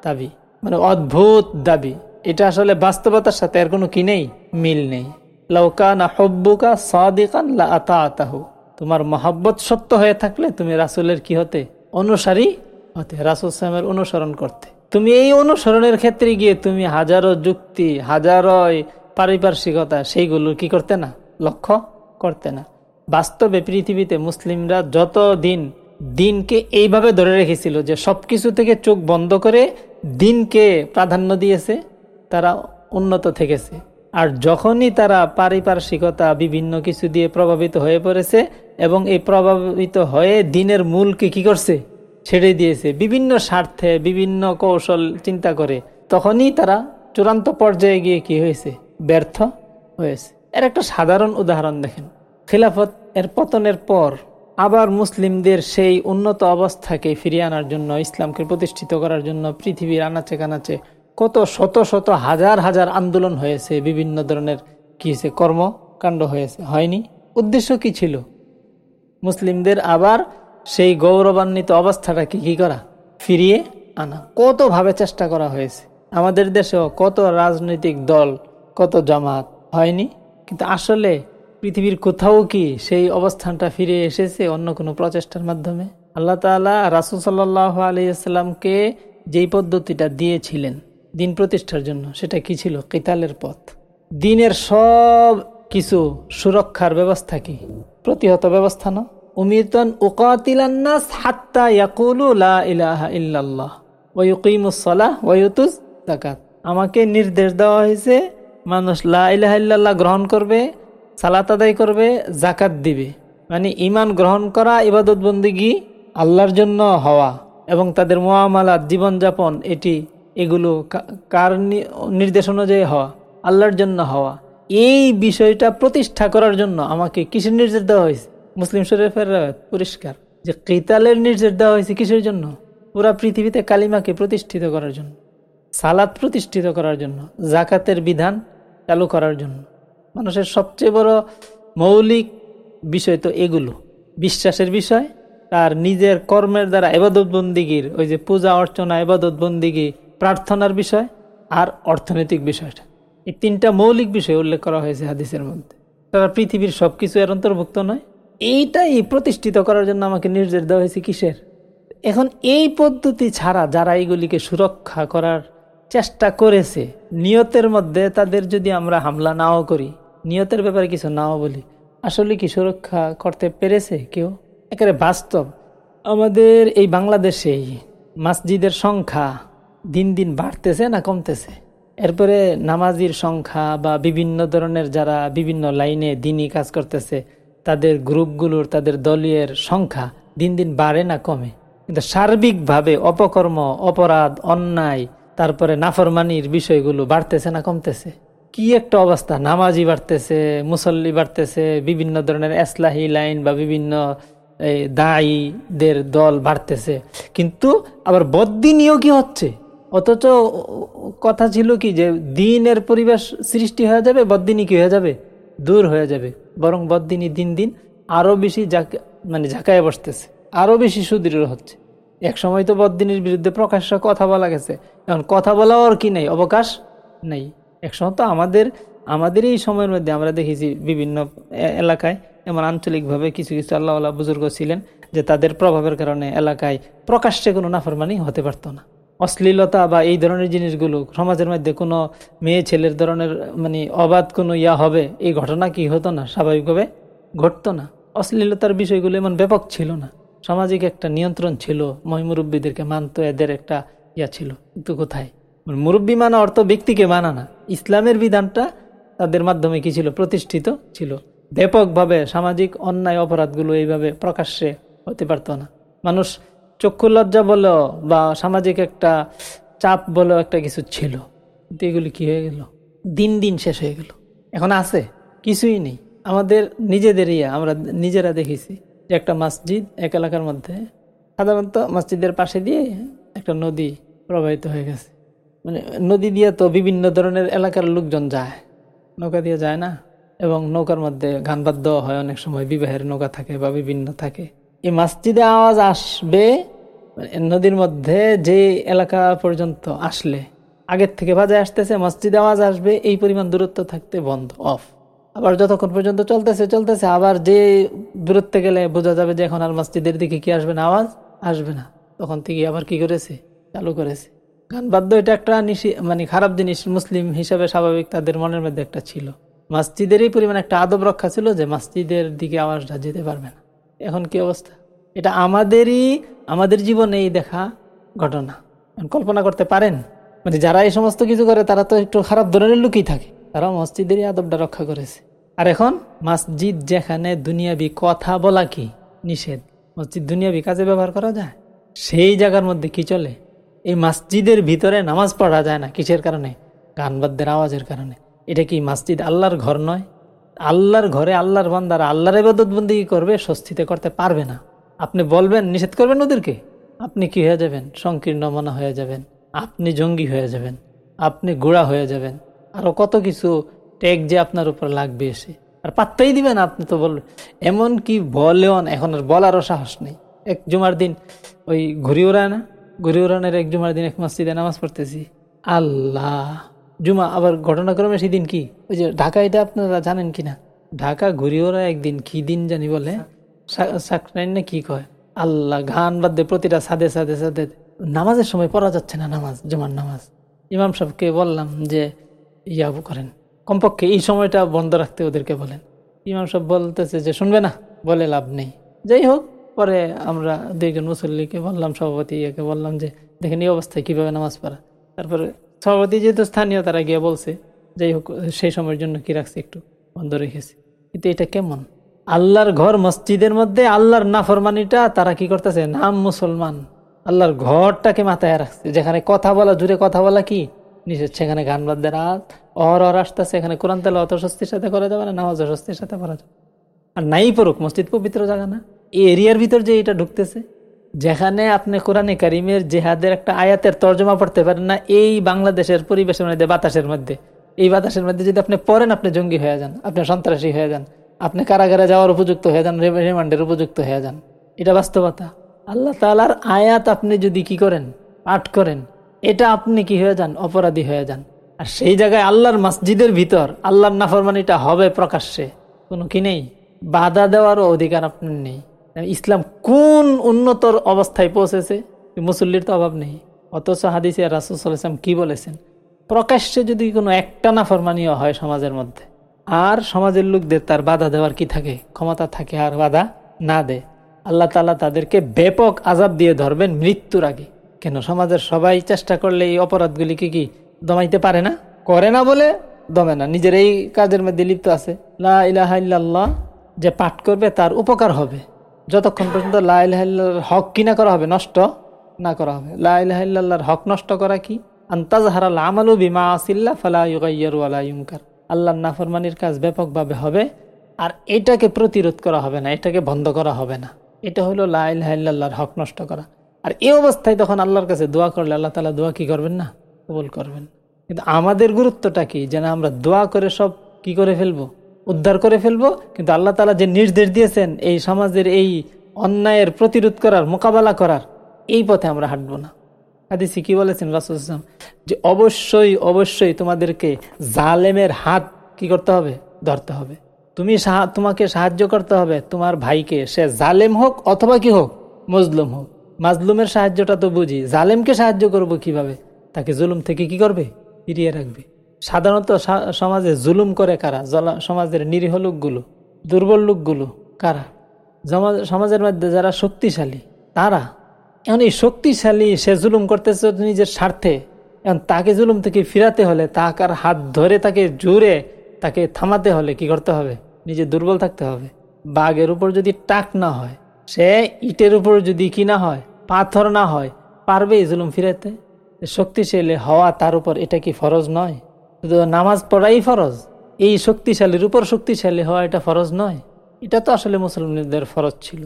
দাবি মানে অদ্ভুত দাবি। এটা আসলে বাস্তবতার সাথে আর কোনো কি নেই, মিল নেই। লৌকানা হব্বুকা সাদিকান লা আতা আতাহু তোমার মহব্বত সত্য হয়ে থাকলে তুমি রাসুলের কি হতে অনুসারী হতে, রাসুল সালামের অনুসরণ করতে। তুমি এই অনুসরণের ক্ষেত্রে গিয়ে তুমি হাজারো যুক্তি, হাজারো পারিপার্শ্বিকতা, সেইগুলো কি করতে না? লক্ষ্য করতে না। বাস্তবে পৃথিবীতে মুসলিমরা যত দিন দিনকে এইভাবে ধরে রেখেছিল যে সব কিছু থেকে চোখ বন্ধ করে দিনকে প্রাধান্য দিয়েছে, তারা উন্নত থেকেছে। আর যখনই তারা পারিপার্শ্বিকতা বিভিন্ন কিছু দিয়ে প্রভাবিত হয়ে পড়েছে এবং এই প্রভাবিত হয়ে দিনের মূলকে কি করছে? ছেড়ে দিয়েছে। বিভিন্ন স্বার্থে বিভিন্ন কৌশল চিন্তা করে তখনই তারা চূড়ান্ত পর্যায়ে গিয়ে কি হয়েছে? ব্যর্থ হয়েছে। এর একটা সাধারণ উদাহরণ দেখেন। খিলাফত এর পতনের পর আবার মুসলিমদের সেই উন্নত অবস্থাকে ফিরিয়ে আনার জন্য, ইসলামকে প্রতিষ্ঠিত করার জন্য পৃথিবীর আনাচে কানাচে কত শত শত হাজার হাজার আন্দোলন হয়েছে, বিভিন্ন ধরনের কি হয়েছে, কর্মকাণ্ড হয়েছে, হয়নি। উদ্দেশ্য কি ছিল? মুসলিমদের আবার সেই গৌরবান্বিত অবস্থাটাকে কি করা? ফিরিয়ে আনা। কতভাবে চেষ্টা করা হয়েছে? আমাদের দেশেও কত রাজনৈতিক দল, কত জামাত হয়নি। কিন্তু আসলে পৃথিবীর কোথাও কি সেই অবস্থানটা ফিরে এসেছে অন্য কোনো প্রচেষ্টার মাধ্যমে? আল্লাহ তালা রাসুল সাল্লাহ আলিয়াল্লামকে যেই পদ্ধতিটা দিয়েছিলেন দিন প্রতিষ্ঠার জন্য, সেটা কি ছিল? কেতালের পথ। দিনের সব কিছু সুরক্ষার ব্যবস্থা কি? প্রতিহত ব্যবস্থা না? উমিরতন উকাতিলান্নাস হাত্তা ইয়াকুলু লা ইলাহা ইল্লাল্লাহ। ওয়ুকিমুস সালাহ ওয়ুতুস জাকাত আমাকে নির্দেশ দেওয়া হয়েছে, মানুষ লা ইলাহা ইল্লাল্লাহ গ্রহণ করবে, সালাত আদায় করবে জাকাত দিবে। মানে ইমান গ্রহণ করা ইবাদত বন্দিগি আল্লাহর জন্য হওয়া এবং তাদের মোয়ামালাত, জীবনযাপন, এটি এগুলো কার নির্দেশ অনুযায়ী হওয়া, আল্লাহর জন্য হওয়া, এই বিষয়টা প্রতিষ্ঠা করার জন্য আমাকে কিসের নির্দেশ দেওয়া হয়েছে? মুসলিম শরীফের পরিষ্কার। যে কিতালের নির্দেশ দেওয়া হয়েছে কিসের জন্য? পুরা পৃথিবীতে কালিমাকে প্রতিষ্ঠিত করার জন্য সালাদ প্রতিষ্ঠিত করার জন্য, জাকাতের বিধান চালু করার জন্য। মানুষের সবচেয়ে বড় মৌলিক বিষয় তো এগুলো। বিশ্বাসের বিষয়, তার নিজের কর্মের দ্বারা এবাদত বন্দিগির ওই যে পূজা অর্চনা এবাদত বন্দিগি প্রার্থনার বিষয় আর অর্থনৈতিক বিষয়টা। এই তিনটা মৌলিক বিষয় উল্লেখ করা হয়েছে হাদিসের মধ্যে। তারা পৃথিবীর সব কিছু এর অন্তর্ভুক্ত নয়। এইটাই প্রতিষ্ঠিত করার জন্য আমাকে নির্দেশ দেওয়া হয়েছে কিসের? এখন এই পদ্ধতি ছাড়া যারা এইগুলিকে সুরক্ষা করার চেষ্টা করেছে, নিয়তের মধ্যে তাদের যদি আমরা হামলা নাও করি, নিয়তের ব্যাপারে কিছু নাও বলি, আসলে কি সুরক্ষা করতে পেরেছে কেউ? একেবারে বাস্তব। আমাদের এই বাংলাদেশেই মসজিদের সংখ্যা দিন দিন বাড়তেছে না কমতেছে? এরপরে নামাজির সংখ্যা বা বিভিন্ন ধরনের যারা বিভিন্ন লাইনে দিনই কাজ করতেছে, তাদের গ্রুপগুলোর, তাদের দলীয়ের সংখ্যা দিন দিন বাড়ে না কমে। কিন্তু সার্বিকভাবে অপকর্ম, অপরাধ, অন্যায়, তারপরে নাফরমানির বিষয়গুলো বাড়তেছে না কমতেছে? কি একটা অবস্থা? নামাজি বাড়তেছে, মুসল্লি বাড়তেছে, বিভিন্ন ধরনের এসলাহি লাইন বা বিভিন্ন দায়ীদের দল বাড়তেছে। কিন্তু আবার বদ্দিনীয় কি হচ্ছে। অথচ কথা ছিল কি যে দিনের পরিবেশ সৃষ্টি হয়ে যাবে, বদ্দিনী কি হয়ে যাবে? দূর হয়ে যাবে। বরং বদ্দিনী দিন দিন আরও বেশি মানে ঝাঁকায় বসতেছে আরও বেশি সুদৃঢ় হচ্ছে। এক সময় তো বদ্দিনীর বিরুদ্ধে প্রকাশ্য কথা বলা গেছে। এখন কথা বলাও আর কি নেই, অবকাশ নেই। একসময় তো আমাদের আমাদের এই সময়ের মধ্যে আমরা দেখেছি বিভিন্ন এলাকায় এমন আঞ্চলিকভাবে কিছু কিছু আল্লাহ আল্লাহ বুজুর্গ ছিলেন যে তাদের প্রভাবের কারণে এলাকায় প্রকাশ্যে কোনো নাফরমানি হতে পারতো না। অশ্লীলতা বা এই ধরনের জিনিসগুলো সমাজের মধ্যে কোনো মেয়ে ছেলের ধরনের মানে অবাধ কোনো ইয়া হবে, এই ঘটনা কি হতো না? স্বাভাবিকভাবে ঘটতো না। অশ্লীলতার বিষয়গুলো এমন ব্যাপক ছিল না। সামাজিক একটা নিয়ন্ত্রণ ছিল, মহিমুরব্বীদেরকে মানতো, এদের একটা ইয়া ছিল। কিন্তু কোথায়? মুরব্বী মানা অর্থ ব্যক্তিকে মানা না। ইসলামের বিধানটা তাদের মাধ্যমে কি ছিল? প্রতিষ্ঠিত ছিল। ব্যাপকভাবে সামাজিক অন্যায় অপরাধগুলো এইভাবে প্রকাশ্যে হতে পারতো না। মানুষ চক্ষু লজ্জা বলো বা সামাজিক একটা চাপ বলো একটা কিছু ছিল। কিন্তু এগুলি কি হয়ে গেল? দিন দিন শেষ হয়ে গেল। এখন আছে, কিছুই নেই। আমাদের নিজেদের ইয়া আমরা নিজেরা দেখেছি যে একটা মসজিদ এক এলাকার মধ্যে, সাধারণত মসজিদের পাশে দিয়ে একটা নদী প্রবাহিত হয়ে গেছে। মানে নদী দিয়ে তো বিভিন্ন ধরনের এলাকার লোকজন যায়। নৌকা দিয়ে যায় না। এবং নৌকার মধ্যে গান বাদ্য হয়, অনেক সময় বিবাহের নৌকা থাকে বা বিভিন্ন থাকে। এই মসজিদে আওয়াজ আসবে নদীর মধ্যে যে এলাকা পর্যন্ত আসলে, আগের থেকে বাজে আসতেছে, মসজিদে আওয়াজ আসবে, এই পরিমাণ দূরত্ব থাকতে বন্ধ অফ আবার যতক্ষণ পর্যন্ত চলতেছে চলতেছে, আবার যে দূরত্বে গেলে বোঝা যাবে যে এখন আর মসজিদের দিকে কি আসবে না, আওয়াজ আসবে না। তখন থেকে আবার কি করেছে? চালু করেছে। গান বাদ্য এটা একটা মানে খারাপ জিনিস, মুসলিম হিসাবে স্বাভাবিক তাদের মনের মধ্যে একটা ছিল। মসজিদেরই পরিমাণ একটা আদব রক্ষা ছিল যে মসজিদের দিকে আওয়াজটা যেতে পারবে না। এখন কি অবস্থা? এটা আমাদেরই, আমাদের জীবনেই দেখা ঘটনা। কল্পনা করতে পারেন মানে যারা এই সমস্ত কিছু করে, তারা তো একটু খারাপ ধরনের লুকিয়ে থাকে। তারা মসজিদেরই আদবটা রক্ষা করেছে। আর এখন মসজিদ যেখানে দুনিয়াবি কথা বলা কি নিষেধ, মসজিদ দুনিয়াবি কাজে ব্যবহার করা যায়? সেই জায়গার মধ্যে কি চলে? এই মসজিদের ভিতরে নামাজ পড়া যায় না কিসের কারণে? গান বাদ্যের আওয়াজের কারণে। এটা কি মসজিদ আল্লাহর ঘর নয়? আল্লাহর ঘরে আল্লাহর বান্দারা আল্লাহর এবাদতবন্দি করবে, স্বস্তিতে করতে পারবে না। আপনি বলবেন নিষেধ করবেন ওদেরকে? আপনি কি হয়ে যাবেন? সংকীর্ণ মনা হয়ে যাবেন। আপনি জঙ্গি হয়ে যাবেন। আপনি গোড়া হয়ে যাবেন। আরও কত কিছু ট্যাগ যে আপনার উপর লাগবে এসে। আর পাত্তাই দিবেন আপনি তো বলবেন এমন কি বলেও না, এখন আর বলারও সাহস নেই। এক জুমার দিন ওই ঘুরি ওড়ায় না ঘুরি ওড়ানের এক জুমার দিন এক মসজিদে নামাজ পড়তেছি। আল্লাহ! জুমা আবার ঘটনাক্রমে সেদিন কি? ওই যে ঢাকা এটা আপনারা জানেন কি না ঢাকা ঘুরি ওরা একদিন কি দিন জানি বলে? সাকরাইন না কি কয়? আল্লাহ গান বাদ প্রতিটা সাদে সাদে সাদে। নামাজের সময় পড়া যাচ্ছে না নামাজ, জুমার নামাজ। ইমাম সাহেবকে বললাম যে ইয়াবু করেন, কমপক্ষে এই সময়টা বন্ধ রাখতে ওদেরকে বলেন। ইমাম সাহেব বলতেছে যে, শুনবে না, বলে লাভ নেই। যাই হোক, পরে আমরা দুইজন মুসল্লিকে বললাম, সভাপতি ইয়েকে বললাম যে, দেখেন এই অবস্থায় কীভাবে নামাজ পড়া? তারপরে সভাপতি যেহেতু স্থানীয়, তারা গিয়ে বলছে, যাই হোক, সেই সময়ের জন্য কি রাখছে একটু? বন্ধ রেখেছে। কিন্তু এটা কেমন? আল্লাহর ঘর মসজিদের মধ্যে আল্লাহর নাফরমানিটা তারা কি করতেছে? নাম মুসলমান। আল্লাহর ঘরটাকে মাথায় রাখছে। যেখানে কথা বলা, জুড়ে কথা বলা কি? নিষেধ। সেখানে গান বাদ্যে রাত অর অর আসতেছে। এখানে কোরআন তেল অত স্বস্তির সাথে করা যাবে না, নামাজ স্বস্তির সাথে করা যাবে। আর নাই পড়ুক, মসজিদ পবিত্র জায়গা না। এই এরিয়ার ভিতর যে এটা ঢুকতেছে, যেখানে আপনি কোরআনে কারিমের জেহাদের একটা আয়াতের তর্জমা পড়তে পারেন না, এই বাংলাদেশের পরিবেশের মধ্যে, বাতাসের মধ্যে। এই বাতাসের মধ্যে যদি আপনি পড়েন, আপনি জঙ্গি হয়ে যান, আপনি সন্ত্রাসী হয়ে যান। আপনি কারাগারে যাওয়ার উপযুক্ত হয়ে যান রিমান্ডের উপযুক্ত হয়ে যান। এটা বাস্তবতা। আল্লাহ তালার আয়াত আপনি যদি কি করেন, পাঠ করেন, এটা আপনি কি হয়ে যান, অপরাধী হয়ে যান। আর সেই জায়গায় আল্লাহর মসজিদের ভিতর আল্লাহর নাফরমানিটা হবে প্রকাশ্যে। কোনো কি নেই? বাধা দেওয়ারও অধিকার আপনার নেই। ইসলাম কোন উন্নতর অবস্থায় পৌঁছেছে? মুসল্লির তো অভাব নেই। অথচ হাদিসে রাসুসাল্লাম কি বলেছেন? প্রকাশ্যে যদি কোনো একটা নাফরমানীয় হয় সমাজের মধ্যে আর সমাজের লোকদের তার বাধা দেওয়ার কি থাকে? ক্ষমতা থাকে আর বাধা না দেয়। আল্লাহ তালা তাদেরকে ব্যাপক আজাব দিয়ে ধরবেন মৃত্যুর আগে। কেন? সমাজের সবাই চেষ্টা করলে এই অপরাধগুলিকে কি দমাইতে পারে না? করে না বলে দমে না। নিজের এই কাজের মধ্যে লিপ্ত আছে। লা যে পাঠ করবে তার উপকার হবে। যতক্ষণ পর্যন্ত লা হক কিনা করা হবে, নষ্ট না করা হবে। লা হক নষ্ট করা কি? আন্তাজ হারাল আমালু বিমা আসিল্লা ফালা ইউগাইয়ারু আলা ইউমকার আল্লাহর নাফরমানির কাজ ব্যাপকভাবে হবে, আর এটাকে প্রতিরোধ করা হবে না, এটাকে বন্ধ করা হবে না। এটা হলো লা ইলাহা ইল্লাল্লাহর হক নষ্ট করা। আর এই অবস্থায় তখন আল্লাহর কাছে দোয়া করলে আল্লাহ তালা দোয়া কি করবেন না? কবুল করবেন। কিন্তু আমাদের গুরুত্বটা কি? যেন আমরা দোয়া করে সব কি করে ফেলব? উদ্ধার করে ফেলব? কিন্তু আল্লাহ তালা যে নির্দেশ দিয়েছেন, এই সমাজের এই অন্যায়ের প্রতিরোধ করার, মোকাবেলা করার, এই পথে আমরা হাঁটবো না। হাদিসি কি বলেছেন রাসুল ইসলাম যে অবশ্যই অবশ্যই তোমাদেরকে জালেমের হাত কি করতে হবে? ধরতে হবে। তুমি তোমাকে সাহায্য করতে হবে তোমার ভাইকে। সে জালেম হোক অথবা কি হোক, মজলুম হোক। মাজলুমের সাহায্যটা তো বুঝি। জালেমকে সাহায্য করব কীভাবে? তাকে জুলুম থেকে কি করবে? ফিরিয়ে রাখবে। সাধারণত সমাজে জুলুম করে কারা? সমাজের নিরীহ লোকগুলো, দুর্বল লোকগুলো কারা? সমাজের মধ্যে যারা শক্তিশালী, তারা এখন এই শক্তিশালী সে জুলুম করতেছে নিজের স্বার্থে। এখন তাকে জুলুম থেকে ফিরাতে হলে তাকার হাত ধরে তাকে জোরে তাকে থামাতে হলে কি করতে হবে? নিজে দুর্বল থাকতে হবে। বাঘের উপর যদি টাক না হয়, সে ইটের উপর যদি কি না হয়, পাথর না হয়, পারবে এই জুলুম ফিরাতে? শক্তিশালী হওয়া তার উপর এটা কি ফরজ নয়? শুধু নামাজ পড়াই ফরজ? এই শক্তিশালীর উপর শক্তিশালী হওয়া এটা ফরজ নয়? এটা তো আসলে মুসলমানদের ফরজ ছিল।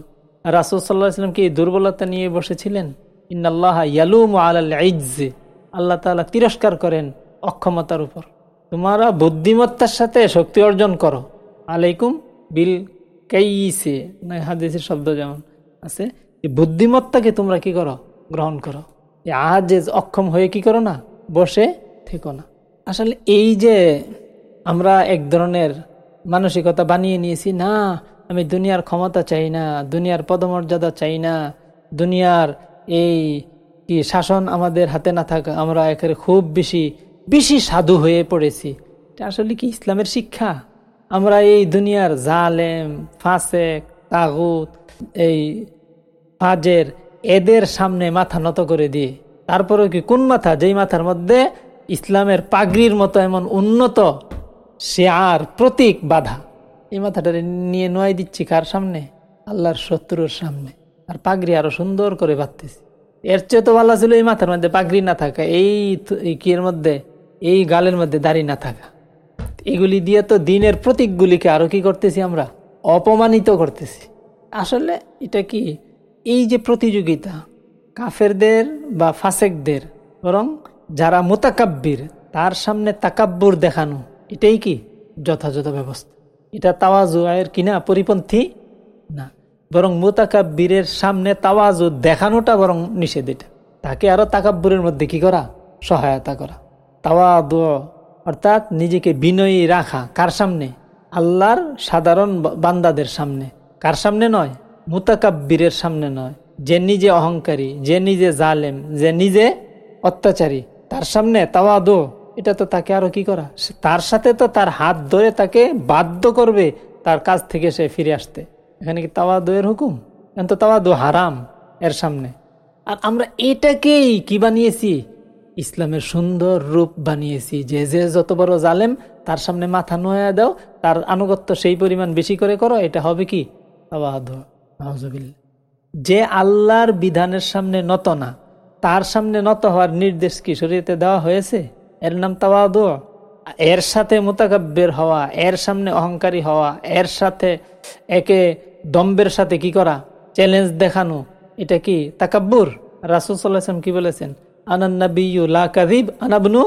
রাসুল সাল্লাহ ইসলাম কি দুর্বলতা নিয়ে বসেছিলেন? ইন্নআল্লাহ ইয়ালুম আল ইজ্জে। আল্লাহ তালা তিরস্কার করেন অক্ষমতার উপর। তোমরা বুদ্ধিমত্তার সাথে শক্তি অর্জন করো। আলাইকুম বিল কাইসে। না হাদিসের শব্দ যেমন আছে বুদ্ধিমত্তাকে তোমরা কি করো? গ্রহণ করো। আজ অক্ষম হয়ে কি করো না? বসে থেকো না। আসলে এই যে আমরা এক ধরনের মানসিকতা বানিয়ে নিয়েছি, না আমি দুনিয়ার ক্ষমতা চাই না, দুনিয়ার পদমর্যাদা চাই না, দুনিয়ার এই কি শাসন আমাদের হাতে না থাকা, আমরা একেবারে খুব বেশি বেশি সাধু হয়ে পড়েছি। এটা আসলে কি ইসলামের শিক্ষা? আমরা এই দুনিয়ার জালেম, ফাঁসেক, তাগুত, এই ফাজের এদের সামনে মাথা নত করে দিয়ে তারপরে কি কোন মাথা? যেই মাথার মধ্যে ইসলামের পাগড়ির মতো এমন উন্নত সে আর প্রতীক বাধা। এই মাথাটা নিয়ে নোয়াই দিচ্ছি কার সামনে? আল্লাহর শত্রুর সামনে। আর পাগড়ি আরও সুন্দর করে বাঁধতেছি। এর চেয়ে তো ভালো ছিল এই মাথার মধ্যে পাগড়ি না থাকা, এই কিয়ের মধ্যে, এই গালের মধ্যে দাড়ি না থাকা। এগুলি দিয়ে তো দিনের প্রতীকগুলিকে আরও কি করতেছি আমরা? অপমানিত করতেছি। আসলে এটা কি? এই যে প্রতিযোগিতা, কাফেরদের বা ফাসেকদের, বরং যারা মোতাকাব্বির, তার সামনে তাকাব্বুর দেখানো, এটাই কি? যথাযথ ব্যবস্থা। এটা তাওয়াজু আয়ের কিনা পরিপন্থী? না। বরং মোতাকাব্বিরের সামনে তাওয়াজু দেখানোটা বরং নিষেধ এটা। তাকে আরও তাকাব্বুরের মধ্যে কি করা? সহায়তা করা। তাওয়াদু, অর্থাৎ নিজেকে বিনয়ী রাখা। কার সামনে? আল্লাহর সাধারণ বান্দাদের সামনে। কার সামনে নয়? মুতাকাব্বিরের সামনে নয়। যে নিজে অহংকারী, যে নিজে জালেম, যে নিজে অত্যাচারী, তার সামনে তাওয়াদো। এটা তো তাকে আরও কি করা? তার সাথে তো তার হাত ধরে তাকে বাধ্য করবে তার কাছ থেকে সে ফিরে আসতে। এখানে কি তাওয়াদোয়ের হুকুম? এখন তো তাওয়াদো হারাম এর সামনে। আর আমরা এটাকেই কি বানিয়েছি? ইসলামের সুন্দর রূপ বানিয়েছি। যে যে যত বড় জালেম, তার সামনে মাথা নোয়া দাও, তার আনুগত্য সেই পরিমাণ বেশি করে করো, এটা হবে কি? যে আল্লাহর বিধানের সামনে নত না, তার সামনে নত হওয়ার নির্দেশ কি শরীরতে দেওয়া হয়েছে? এর নাম তাওয়াদ। এর সাথে মোতাকাব্যের হওয়া, এর সামনে অহংকারী হওয়া, এর সাথে একে দম্বের সাথে কি করা? চ্যালেঞ্জ দেখানো। এটা কি? তাকাব্বুর। রাসুল সাল্লাহাম কি বলেছেন? আনান্নাবিউ লা কাদিব আনাবনু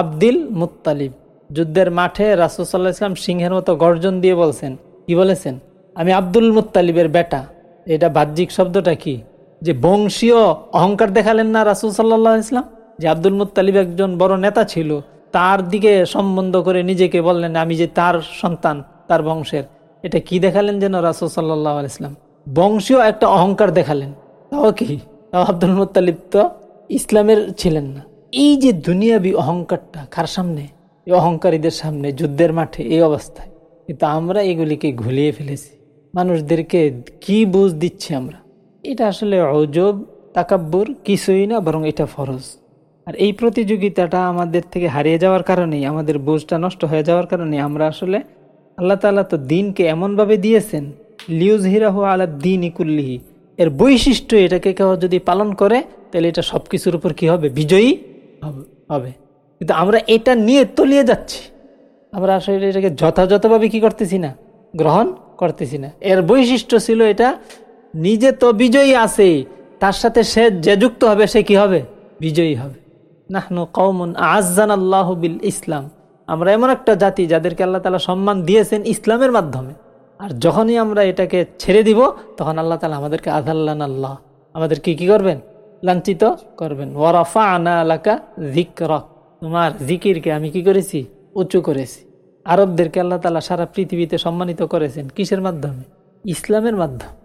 আব্দিল মুতালিব যুদ্ধের মাঠে রাসুল সাল্লাহ সিংহের মতো গর্জন দিয়ে বলছেন, কি বলেছেন? আমি আব্দুল মুতালিবের বেটা। এটা বাহ্যিক শব্দটা কি? যে বংশীয় অহংকার দেখালেন না রাসুল সাল্লাহ ইসলাম যে আব্দুল মুতালিব একজন বড় নেতা ছিল, তার দিকে সম্বন্ধ করে নিজেকে বললেন, আমি যে তার সন্তান, তার বংশের। এটা কি দেখালেন যেন রাসুল সাল্লাহ ইসলাম বংশীয় একটা অহংকার দেখালেন। তাও কি? তাও আব্দুল মুতালিব তো ইসলামের ছিলেন না। এই যে দুনিয়াবি অহংকারটা কার সামনে? এই অহংকারীদের সামনে, যুদ্ধের মাঠে, এই অবস্থায়। কিন্তু আমরা এগুলিকে ঘুলিয়ে ফেলেছি। মানুষদেরকে কি বুঝ দিচ্ছি আমরা? এটা আসলে অজব, তাকাব্বুর কিছুই না, বরং এটা ফরজ। আর এই প্রতিযোগিতাটা আমাদের থেকে হারিয়ে যাওয়ার কারণেই, আমাদের বুঝটা নষ্ট হয়ে যাওয়ার কারণে আমরা আসলে আল্লাহ তালা তো দিনকে এমনভাবে দিয়েছেন লিউজ হিরাহু আলা দিন ইকুল্লিহি এর বৈশিষ্ট্য এটাকে কেউ যদি পালন করে, তাহলে এটা সব কিছুর উপর কী হবে? বিজয়ী হবে। কিন্তু আমরা এটা নিয়ে তলিয়ে যাচ্ছি। আমরা আসলে এটাকে যথাযথভাবে কি করতেছি না? গ্রহণ করতেছি না। এর বৈশিষ্ট্য ছিল এটা, নিজে তো বিজয়ী আছে, তার সাথে সে যে যুক্ত হবে, সে কি হবে? বিজয়ী হবে। নাহনু কৌমন আজান আল্লাহ বিল ইসলাম। আমরা এমন একটা জাতি যাদেরকে আল্লাহ তালা সম্মান দিয়েছেন ইসলামের মাধ্যমে। আর যখনই আমরা এটাকে ছেড়ে দিব, তখন আল্লাহ তালা আমাদেরকে আধাল্লান আল্লাহ। আমাদেরকে কি করবেন? লাঞ্ছিত করবেন। ওয়ারাফা আনা আলাকা জিক্র তোমার জিকিরকে আমি কি করেছি? উঁচু করেছি। আরবদেরকে আল্লাহ তালা সারা পৃথিবীতে সম্মানিত করেছেন কিসের মাধ্যমে? ইসলামের মাধ্যমে।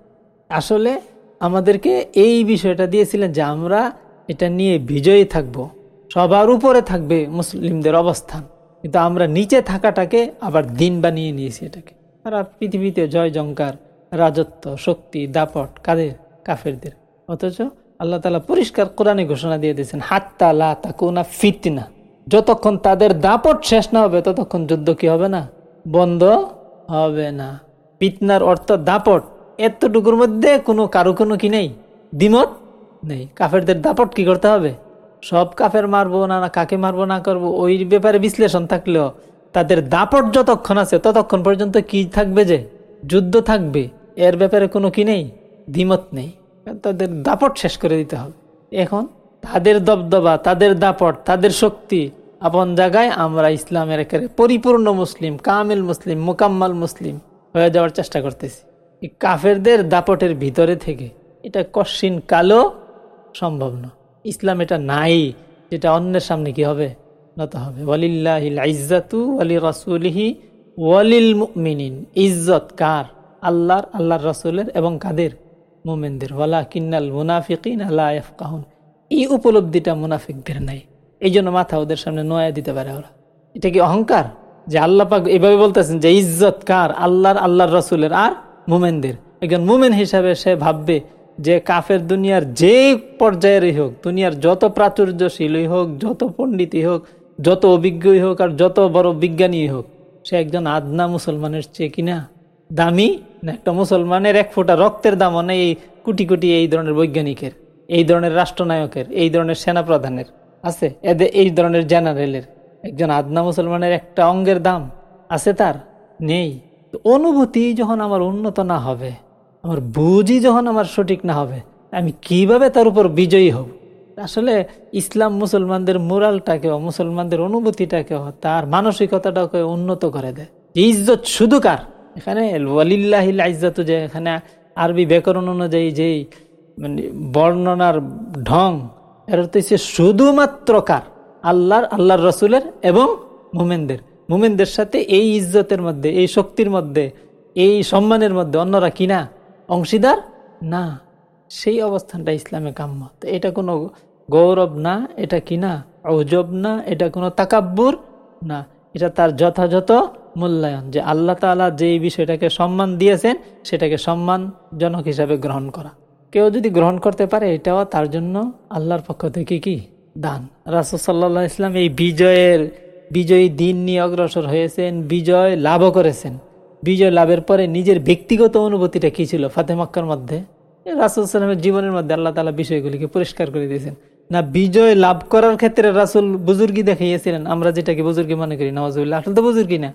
আসলে আমাদেরকে এই বিষয়টা দিয়েছিলেন যে আমরা এটা নিয়ে বিজয়ী থাকব। সবার উপরে থাকবে মুসলিমদের অবস্থান। কিন্তু আমরা নিচে থাকাটাকে আবার দিন বানিয়ে নিয়েছি এটাকে। সারা পৃথিবীতে জয়, জঙ্কার, রাজত্ব, শক্তি, দাপট কাদের? কাফেরদের। অথচ আল্লাহ তালা পরিষ্কার কোরআনে ঘোষণা দিয়ে দিয়েছেন, হাত্তা লা তাকুনা ফিতনা। যতক্ষণ তাদের দাপট শেষ না হবে, ততক্ষণ যুদ্ধ কি হবে না? বন্ধ হবে না। পিতনার অর্থ দাপট। এতটুকুর মধ্যে কোনো কারও কোনো কি নেই? দ্বিমত নেই। কাফেরদের দাপট কি করতে হবে? সব কাফের মারবো না না কাকে মারবো না করব, ওই ব্যাপারে বিশ্লেষণ থাকলেও তাদের দাপট যতক্ষণ আছে ততক্ষণ পর্যন্ত কি থাকবে যে? যুদ্ধ থাকবে। এর ব্যাপারে কোনো কি নেই? দ্বিমত নেই। তাদের দাপট শেষ করে দিতে হবে। এখন তাদের দবদবা, তাদের দাপট, তাদের শক্তি আপন জায়গায় আমরা ইসলামের একেবারে পরিপূর্ণ মুসলিম, কামিল মুসলিম, মোকাম্মাল মুসলিম হয়ে যাওয়ার চেষ্টা করতেছি। কাফেরদের দাপটের ভিতরে থেকে এটা কশিন কালো সম্ভব না ইসলাম এটা নাই যেটা অন্যের সামনে কি হবে? নত হবে। ওয়ালিল্লাহিল ইজ্জাতু রাসুলিহি ওয়ালিল মুমিনিন। ইজ্জত কার? আল্লাহর আল্লাহর রসুলের এবং কাদের? মোমেনদের। ওয়ালা কিন্নাল মুনাফিকিন আল্লাহ কাহুন এই উপলব্ধিটা মুনাফিকদের নাই। এই জন্য মাথা ওদের সামনে নয়া দিতে পারে ওরা। এটা কি অহংকার? যে আল্লাহ পাক এভাবে বলতেছেন যে ইজ্জত কার? আল্লাহর আল্লাহর রসুলের আর মোমেনদের। একজন মোমেন হিসাবে সে ভাববে যে কাফের দুনিয়ার যে পর্যায়েরই হোক, দুনিয়ার যত প্রাচুর্যশীলই হোক, যত পণ্ডিতই হোক, যত অভিজ্ঞই হোক আর যত বড় বিজ্ঞানী হোক, সে একজন আদনা মুসলমানের চেয়ে কিনা দামি না একটা মুসলমানের এক ফোঁটা রক্তের দাম নেই এই কোটি কোটি এই ধরনের বৈজ্ঞানিকের, এই ধরনের রাষ্ট্রনায়কের, এই ধরনের সেনাপ্রধানের, আছে? এদের এই ধরনের জেনারেলের, একজন আদনা মুসলমানের একটা অঙ্গের দাম আছে তার? নেই। অনুভূতি যখন আমার উন্নত না হবে আমার বুঝই যখন আমার সঠিক না হবে, আমি কীভাবে তার উপর বিজয়ী হব? আসলে ইসলাম মুসলমানদের মোরালটাকেও, মুসলমানদের অনুভূতিটাকেও, তার মানসিকতাটাকে উন্নত করে দেয়। ইজ্জত শুধু কার? এখানে ওয়ালিল্লাহিল ইজ্জত যে এখানে আরবি ব্যাকরণ অনুযায়ী যেই মানে বর্ণনার ঢং, এর তো হচ্ছে শুধুমাত্র কার? আল্লাহর আল্লাহর রসুলের এবং মুমেনদের। মুমেনদের সাথে এই ইজ্জতের মধ্যে, এই শক্তির মধ্যে, এই সম্মানের মধ্যে অন্যরা কিনা? অংশীদার? না। সেই অবস্থানটা ইসলামে কাম্য। তো এটা কোনো গৌরব না, এটা কিনা অজব না, এটা কোনো তাকাব্বুর না। এটা তার যথাযথ মূল্যায়ন যে আল্লাহ তালা যেই বিষয়টাকে সম্মান দিয়েছেন, সেটাকে সম্মানজনক হিসাবে গ্রহণ করা। কেউ যদি গ্রহণ করতে পারে, এটাও তার জন্য আল্লাহর পক্ষ থেকে কি? দান। রাসুল সাল্লাহ ইসলাম এই বিজয়ের, বিজয়ী দিন নিয়ে অগ্রসর হয়েছেন, বিজয় লাভও করেছেন। বিজয় লাভের পরে নিজের ব্যক্তিগত অনুভূতিটা কি ছিল ফাতেমাক্কার মধ্যে? রাসুল সালামের জীবনের মধ্যে আল্লাহ তালা বিষয়গুলিকে পরিষ্কার করে দিয়েছেন। না, বিজয় লাভ করার ক্ষেত্রে রাসুল বুজুর্গি দেখাইয়াছিলেন, আমরা যেটাকে বুজুর্গি মনে করি নওয়াজ আসলে তো বুজুর্গি না।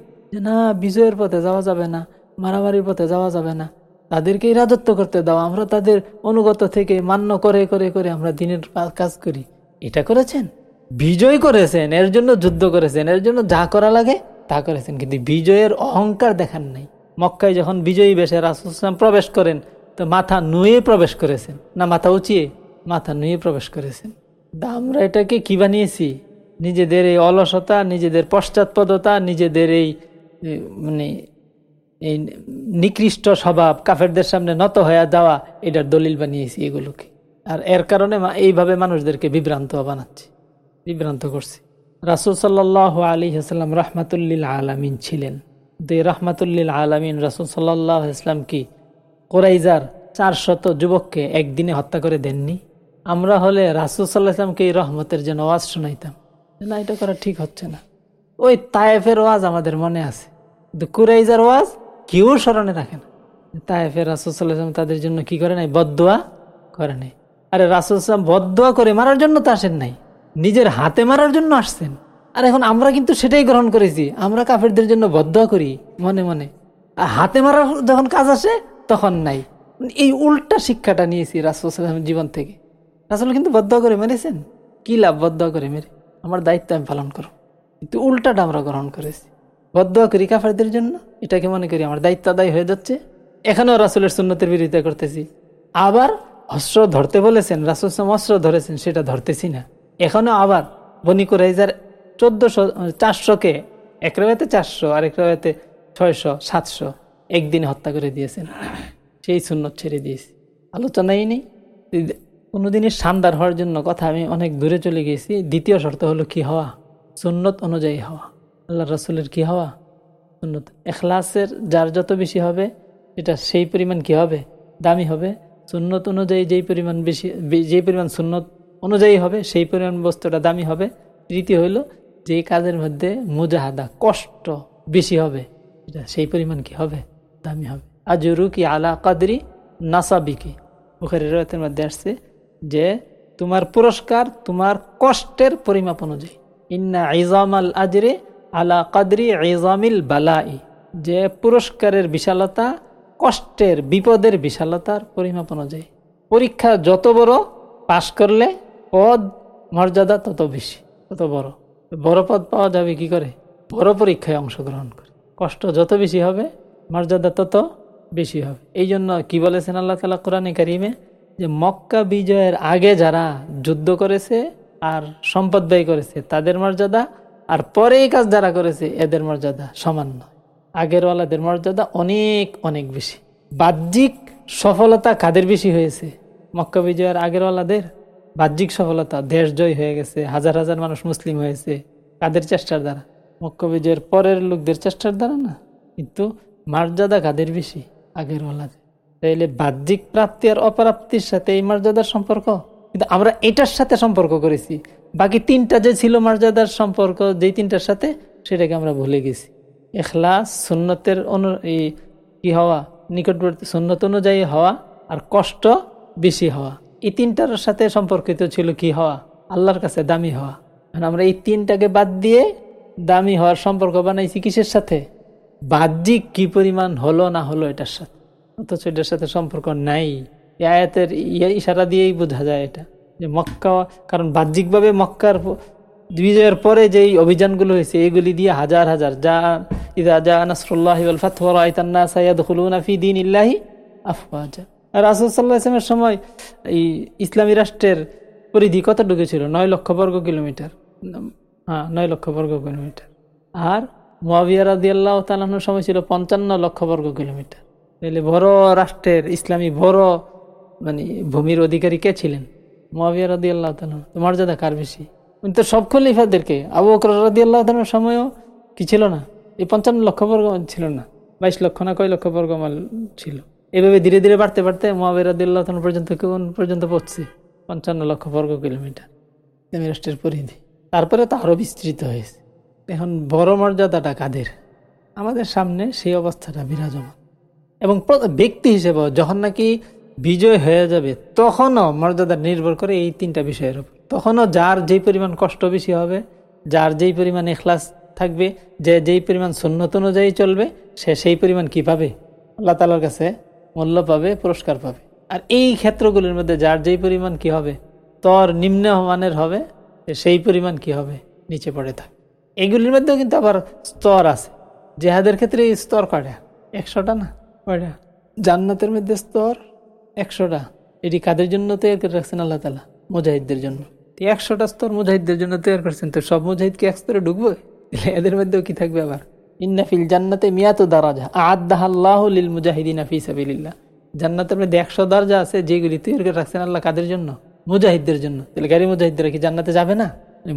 না, বিজয়ের পথে যাওয়া যাবে না, মারামারির পথে যাওয়া যাবে না, তাদেরকে রাজত্ব করতে দাও, আমরা তাদের অনুগত থেকে মান্য করে করে করে আমরা দিনের কাজ করি। এটা করেছেন? বিজয় করেছেন, এর জন্য যুদ্ধ করেছেন, এর জন্য যা করা লাগে তা করেছেন কিন্তু বিজয়ের অহংকার দেখান নাই। মক্কায় যখন বিজয়ী বেশে রাসুলাম প্রবেশ করেন, তো মাথা নুয়ে প্রবেশ করেছেন। না, মাথা উঁচিয়ে, মাথা নুয়ে প্রবেশ করেছেন। আমরা এটাকে কি বানিয়েছি? নিজেদের এই অলসতা, নিজেদের পশ্চাৎপদতা, নিজেদের এই মানে এই নিকৃষ্ট স্বভাব, কাফেরদের সামনে নত হয়ে যাওয়া, এটার দলিল বানিয়েছি এগুলোকে। আর এর কারণে এইভাবে মানুষদেরকে বিভ্রান্ত বানাচ্ছে, বিভ্রান্ত করছে। রাসুল সাল্লাহ আলী হাসাল্লাম রহমাতুল্লিল আলামিন ছিলেন। এই রহমাতুল্লিল আলামিন রাসুল সাল্লাহ ইসলাম কি? কোরাইজার চার শত যুবককে একদিনে হত্যা করে দেননি? আমরা হলে রাসুল সাল্লাহ ইসলামকে এই রহমতের যেন ওয়াজ শোনাইতাম। না, এটা করা ঠিক হচ্ছে না। ওই তায়েফের ওয়াজ আমাদের মনে আছে। কিন্তু কুরাইজার ওয়াজ কেউ স্মরণে রাখে না। তায়েফের রাসুল সাল্লাহ ইসলাম তাদের জন্য কি করে নাই? বদোয়া করে নাই। আরে রাসুল ইসলাম বদোয়া করে মারার জন্য তো আসেন নাই। নিজের হাতে মারার জন্য আসছেন। আর এখন আমরা কিন্তু সেটাই গ্রহণ করেছি। আমরা কাফেরদের জন্য বদ্ধ করি, মনে মনে। আর হাতে মারার যখন কাজ আসে, তখন নাই। এই উল্টা শিক্ষাটা নিয়েছি রাসুলের জীবন থেকে। রাসুল কিন্তু বদ্ধ করে মেরেছেন? কি লাভ বদ্ধ করে মেরে? আমার দায়িত্ব আমি পালন করো কিন্তু উল্টাটা আমরা গ্রহণ করেছি। বদ্ধ করি কাফেরদের জন্য? এটাকে মনে করি আমার দায়িত্ব আদায় হয়ে যাচ্ছে। এখানেও রাসুলের সুন্নতের বিরোধিতা করতেছি। আবার অস্ত্র ধরতে বলেছেন, রাসুল অস্ত্র ধরেছেন, সেটা ধরতেছি না। এখনও আবার বনি কুরাইজার চোদ্দশো, চারশোকে, এক রেওয়াতে চারশো আর এক রেওয়াতে ছয়শো, সাতশো একদিনে হত্যা করে দিয়েছেন। সেই সুন্নত ছেড়ে দিয়েছি। আলোচনাই নেই। কোনোদিনই শানদার হওয়ার জন্য কথা আমি অনেক দূরে চলে গিয়েছি দ্বিতীয় শর্ত হলো কি হওয়া? সুন্নত অনুযায়ী হওয়া। আল্লাহ রসুলের কি হওয়া? সুন্নত। এখলাসের যার যত বেশি হবে এটা সেই পরিমাণ কি হবে? দামি হবে। সুন্নত অনুযায়ী যেই পরিমাণ বেশি, যেই পরিমাণ সুন্নত অনুযায়ী হবে, সেই পরিমাণ বস্তুটা দামি হবে। তৃতীয় হইল যে কাজের মধ্যে মুজাহাদা কষ্ট বেশি হবে, এটা সেই পরিমাণ কি হবে? দামি হবে। আজরু কি আলা কাদরি নাসাবিকি। বুখারের রাতের মধ্যে আসছে যে, তোমার পুরস্কার তোমার কষ্টের পরিমাপ অনুযায়ী। ইন্না ইজাম আল আজরে আলা কাদরি ইজামিল বালাই। যে পুরস্কারের বিশালতা, কষ্টের বিপদের বিশালতার পরিমাপ অনুযায়ী। পরীক্ষা যত বড়, পাশ করলে পদ মর্যাদা তত বেশি, তত বড়। বড় পদ পাওয়া যাবে কি করে? বড় পরীক্ষায় অংশগ্রহণ করে। কষ্ট যত বেশি হবে, মর্যাদা তত বেশি হবে। এই জন্য কি বলেছেন আল্লাহ তালা কোরআনে কারিমে? যে মক্কা বিজয়ের আগে যারা যুদ্ধ করেছে আর সম্পদ ব্যয় করেছে, তাদের মর্যাদা, আর পরে এই কাজ যারা করেছে, এদের মর্যাদা সমান নয়। আগের ওয়ালাদের মর্যাদা অনেক অনেক বেশি। বাহ্যিক সফলতা কাদের বেশি হয়েছে? মক্কা বিজয়ের আগের ওয়ালাদের? বাহ্যিক সফলতা, দেশ জয় হয়ে গেছে, হাজার হাজার মানুষ মুসলিম হয়েছে, কাদের চেষ্টার দ্বারা? মক্কা বিজয়ের পরের লোকদের চেষ্টার দ্বারা না? কিন্তু মর্যাদা কাদের বেশি? আগের ওলাদের। তাইলে বাহ্যিক প্রাপ্তি আর অপ্রাপ্তির সাথে এই মর্যাদার সম্পর্ক? কিন্তু আমরা এটার সাথে সম্পর্ক করেছি। বাকি তিনটা যে ছিল মর্যাদার সম্পর্ক, যেই তিনটার সাথে সেটাকে আমরা ভুলে গেছি। এখলাস সুন্নতের অনু এই কি হওয়া? নিকটবর্তী সুন্নত অনুযায়ী হওয়া আর কষ্ট বেশি হওয়া। এই তিনটার সাথে সম্পর্কিত ছিল কি হওয়া? আল্লাহর কাছে দামি হওয়া। মানে আমরা এই তিনটাকে বাদ দিয়ে দামি হওয়ার সম্পর্ক বানাইছি কিসের সাথে? বাহ্যিক কি পরিমাণ হলো না হলো এটার সাথে? অথচ এটার সাথে সম্পর্ক নাই। এই আয়াতের ইশারা দিয়েই বোঝা যায় এটা। যে মক্কা, কারণ বাহ্যিকভাবে মক্কার বিজয়ের পরে যেই অভিযানগুলো হয়েছে, এগুলি দিয়ে হাজার হাজার যা ইদা যা নাসরুল্লাহ ফাতনা সাইয়াদ ফি দিন ইল্লাহি আফওয়াজা। রাসুল সাল্লাহ সময় এই ইসলামী রাষ্ট্রের পরিধি কতটুকু ছিল? নয় লক্ষ বর্গ কিলোমিটার। হ্যাঁ নয় লক্ষ বর্গ কিলোমিটার। আর মোয়াবিয়া রাদি আল্লাহ তালানোর সময় ছিল পঞ্চান্ন লক্ষ বর্গ কিলোমিটার। তাহলে বড় রাষ্ট্রের ইসলামী বড় মানে ভূমির অধিকারী কে ছিলেন? মোয়াবিয়া রাদি আল্লাহ মর্যাদা কার বেশি? উনি তো সব খলিফাদেরকে। আবু বকর রাদি আল্লাহ সময়ও কি ছিল না? এই পঞ্চান্ন লক্ষ বর্গ ছিল না। বাইশ লক্ষ না কয় লক্ষ বর্গ মাল ছিল? এভাবে ধীরে ধীরে বাড়তে বাড়তে মহাবিরাদিল্লাহ পর্যন্ত কোন পর্যন্ত পড়ছে পঞ্চান্ন লক্ষ বর্গ কিলোমিটার। রাষ্ট্রের পরিধি। তারপরে তো আরও বিস্তৃত হয়েছে। এখন বড় মর্যাদাটা কাদের? আমাদের সামনে সেই অবস্থাটা বিরাজমান। এবং ব্যক্তি হিসেবে যখন নাকি বিজয় হয়ে যাবে, তখনও মর্যাদা নির্ভর করে এই তিনটা বিষয়ের উপর। তখনও যার যেই পরিমাণ কষ্ট বেশি হবে, যার যেই পরিমাণ এখলাস থাকবে, যে যেই পরিমাণ সুন্নত অনুযায়ী চলবে, সে সেই পরিমাণ কি পাবে? আল্লাহ তালার কাছে মূল্য পাবে, পুরস্কার পাবে। আর এই ক্ষেত্রগুলির মধ্যে যার যেই পরিমাণ কি হবে, তর নিম্ন মানের হবে সেই পরিমাণ কি হবে, নিচে পড়ে থাকে। এগুলির মধ্যেও কিন্তু আবার স্তর আছে। জেহাদের ক্ষেত্রে এই স্তর কয়টা? একশোটা না? কয়টা? জান্নাতের মধ্যে স্তর একশোটা। এটি কাদের জন্য তৈরি করে রাখছেন আল্লাহ তালা মুজাহিদদের জন্য। একশোটা স্তর মুজাহিদদের জন্য তৈরি করছেন। তো সব মুজাহিদ কি এক স্তরে ঢুকবে? এদের মধ্যেও কি থাকবে আবার? ইন্নাফিল জান্নাতে মিয়াতো দারাজা। আদাহ আল্লাহ লিল মুজাহিদিন ফি সাবিলিল্লাহ। জান্নাতের মধ্যে একশো দরজা আছে, যেগুলি তৈরি করে রাখছেন আল্লাহ কাদের জন্য? মুজাহিদদের জন্য। তাহলে গাড়ি মুজাহিদরা কি জান্নাতে যাবে না?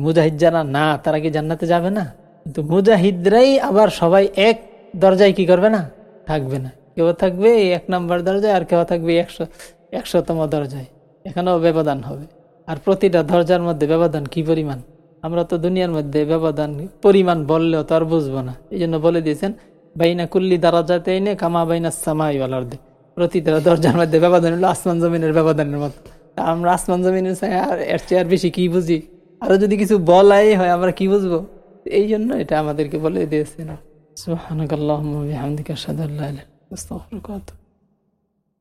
মুজাহিদ যারা না, তারা কি জান্নাতে যাবে না? কিন্তু মুজাহিদরাই আবার সবাই এক দরজায় কি করবে না? থাকবে না। কেউ থাকবে এক নম্বর দরজায়, আর কেউ থাকবে একশো, একশোতম দরজায়। এখানেও ব্যবধান হবে। আর প্রতিটা দরজার মধ্যে ব্যবধান কি পরিমাণ? আমরা তো দুনিয়ার মধ্যে ব্যবধান, পরিমাণ বললেও তো আর বুঝব না। এই জন্য বলে দিয়েছেন, বাইনা কুল্লি দারাজাতে এনে কামা বাইনা সামাই দে প্রতিটা দরজার মধ্যে ব্যবধান হলো আসমান জমিনের ব্যবধানের মতো। আমরা আসমান জমিনের আর এর চেয়ে আর বেশি কি বুঝি? আরও যদি কিছু বলাই হয়, আমরা কি বুঝব? এই জন্য এটা আমাদেরকে বলে দিয়েছেন। সুবহানাকাল্লাহুম্মা ওয়া বিহামদিকা আশহাদু আল্লা ইলাহা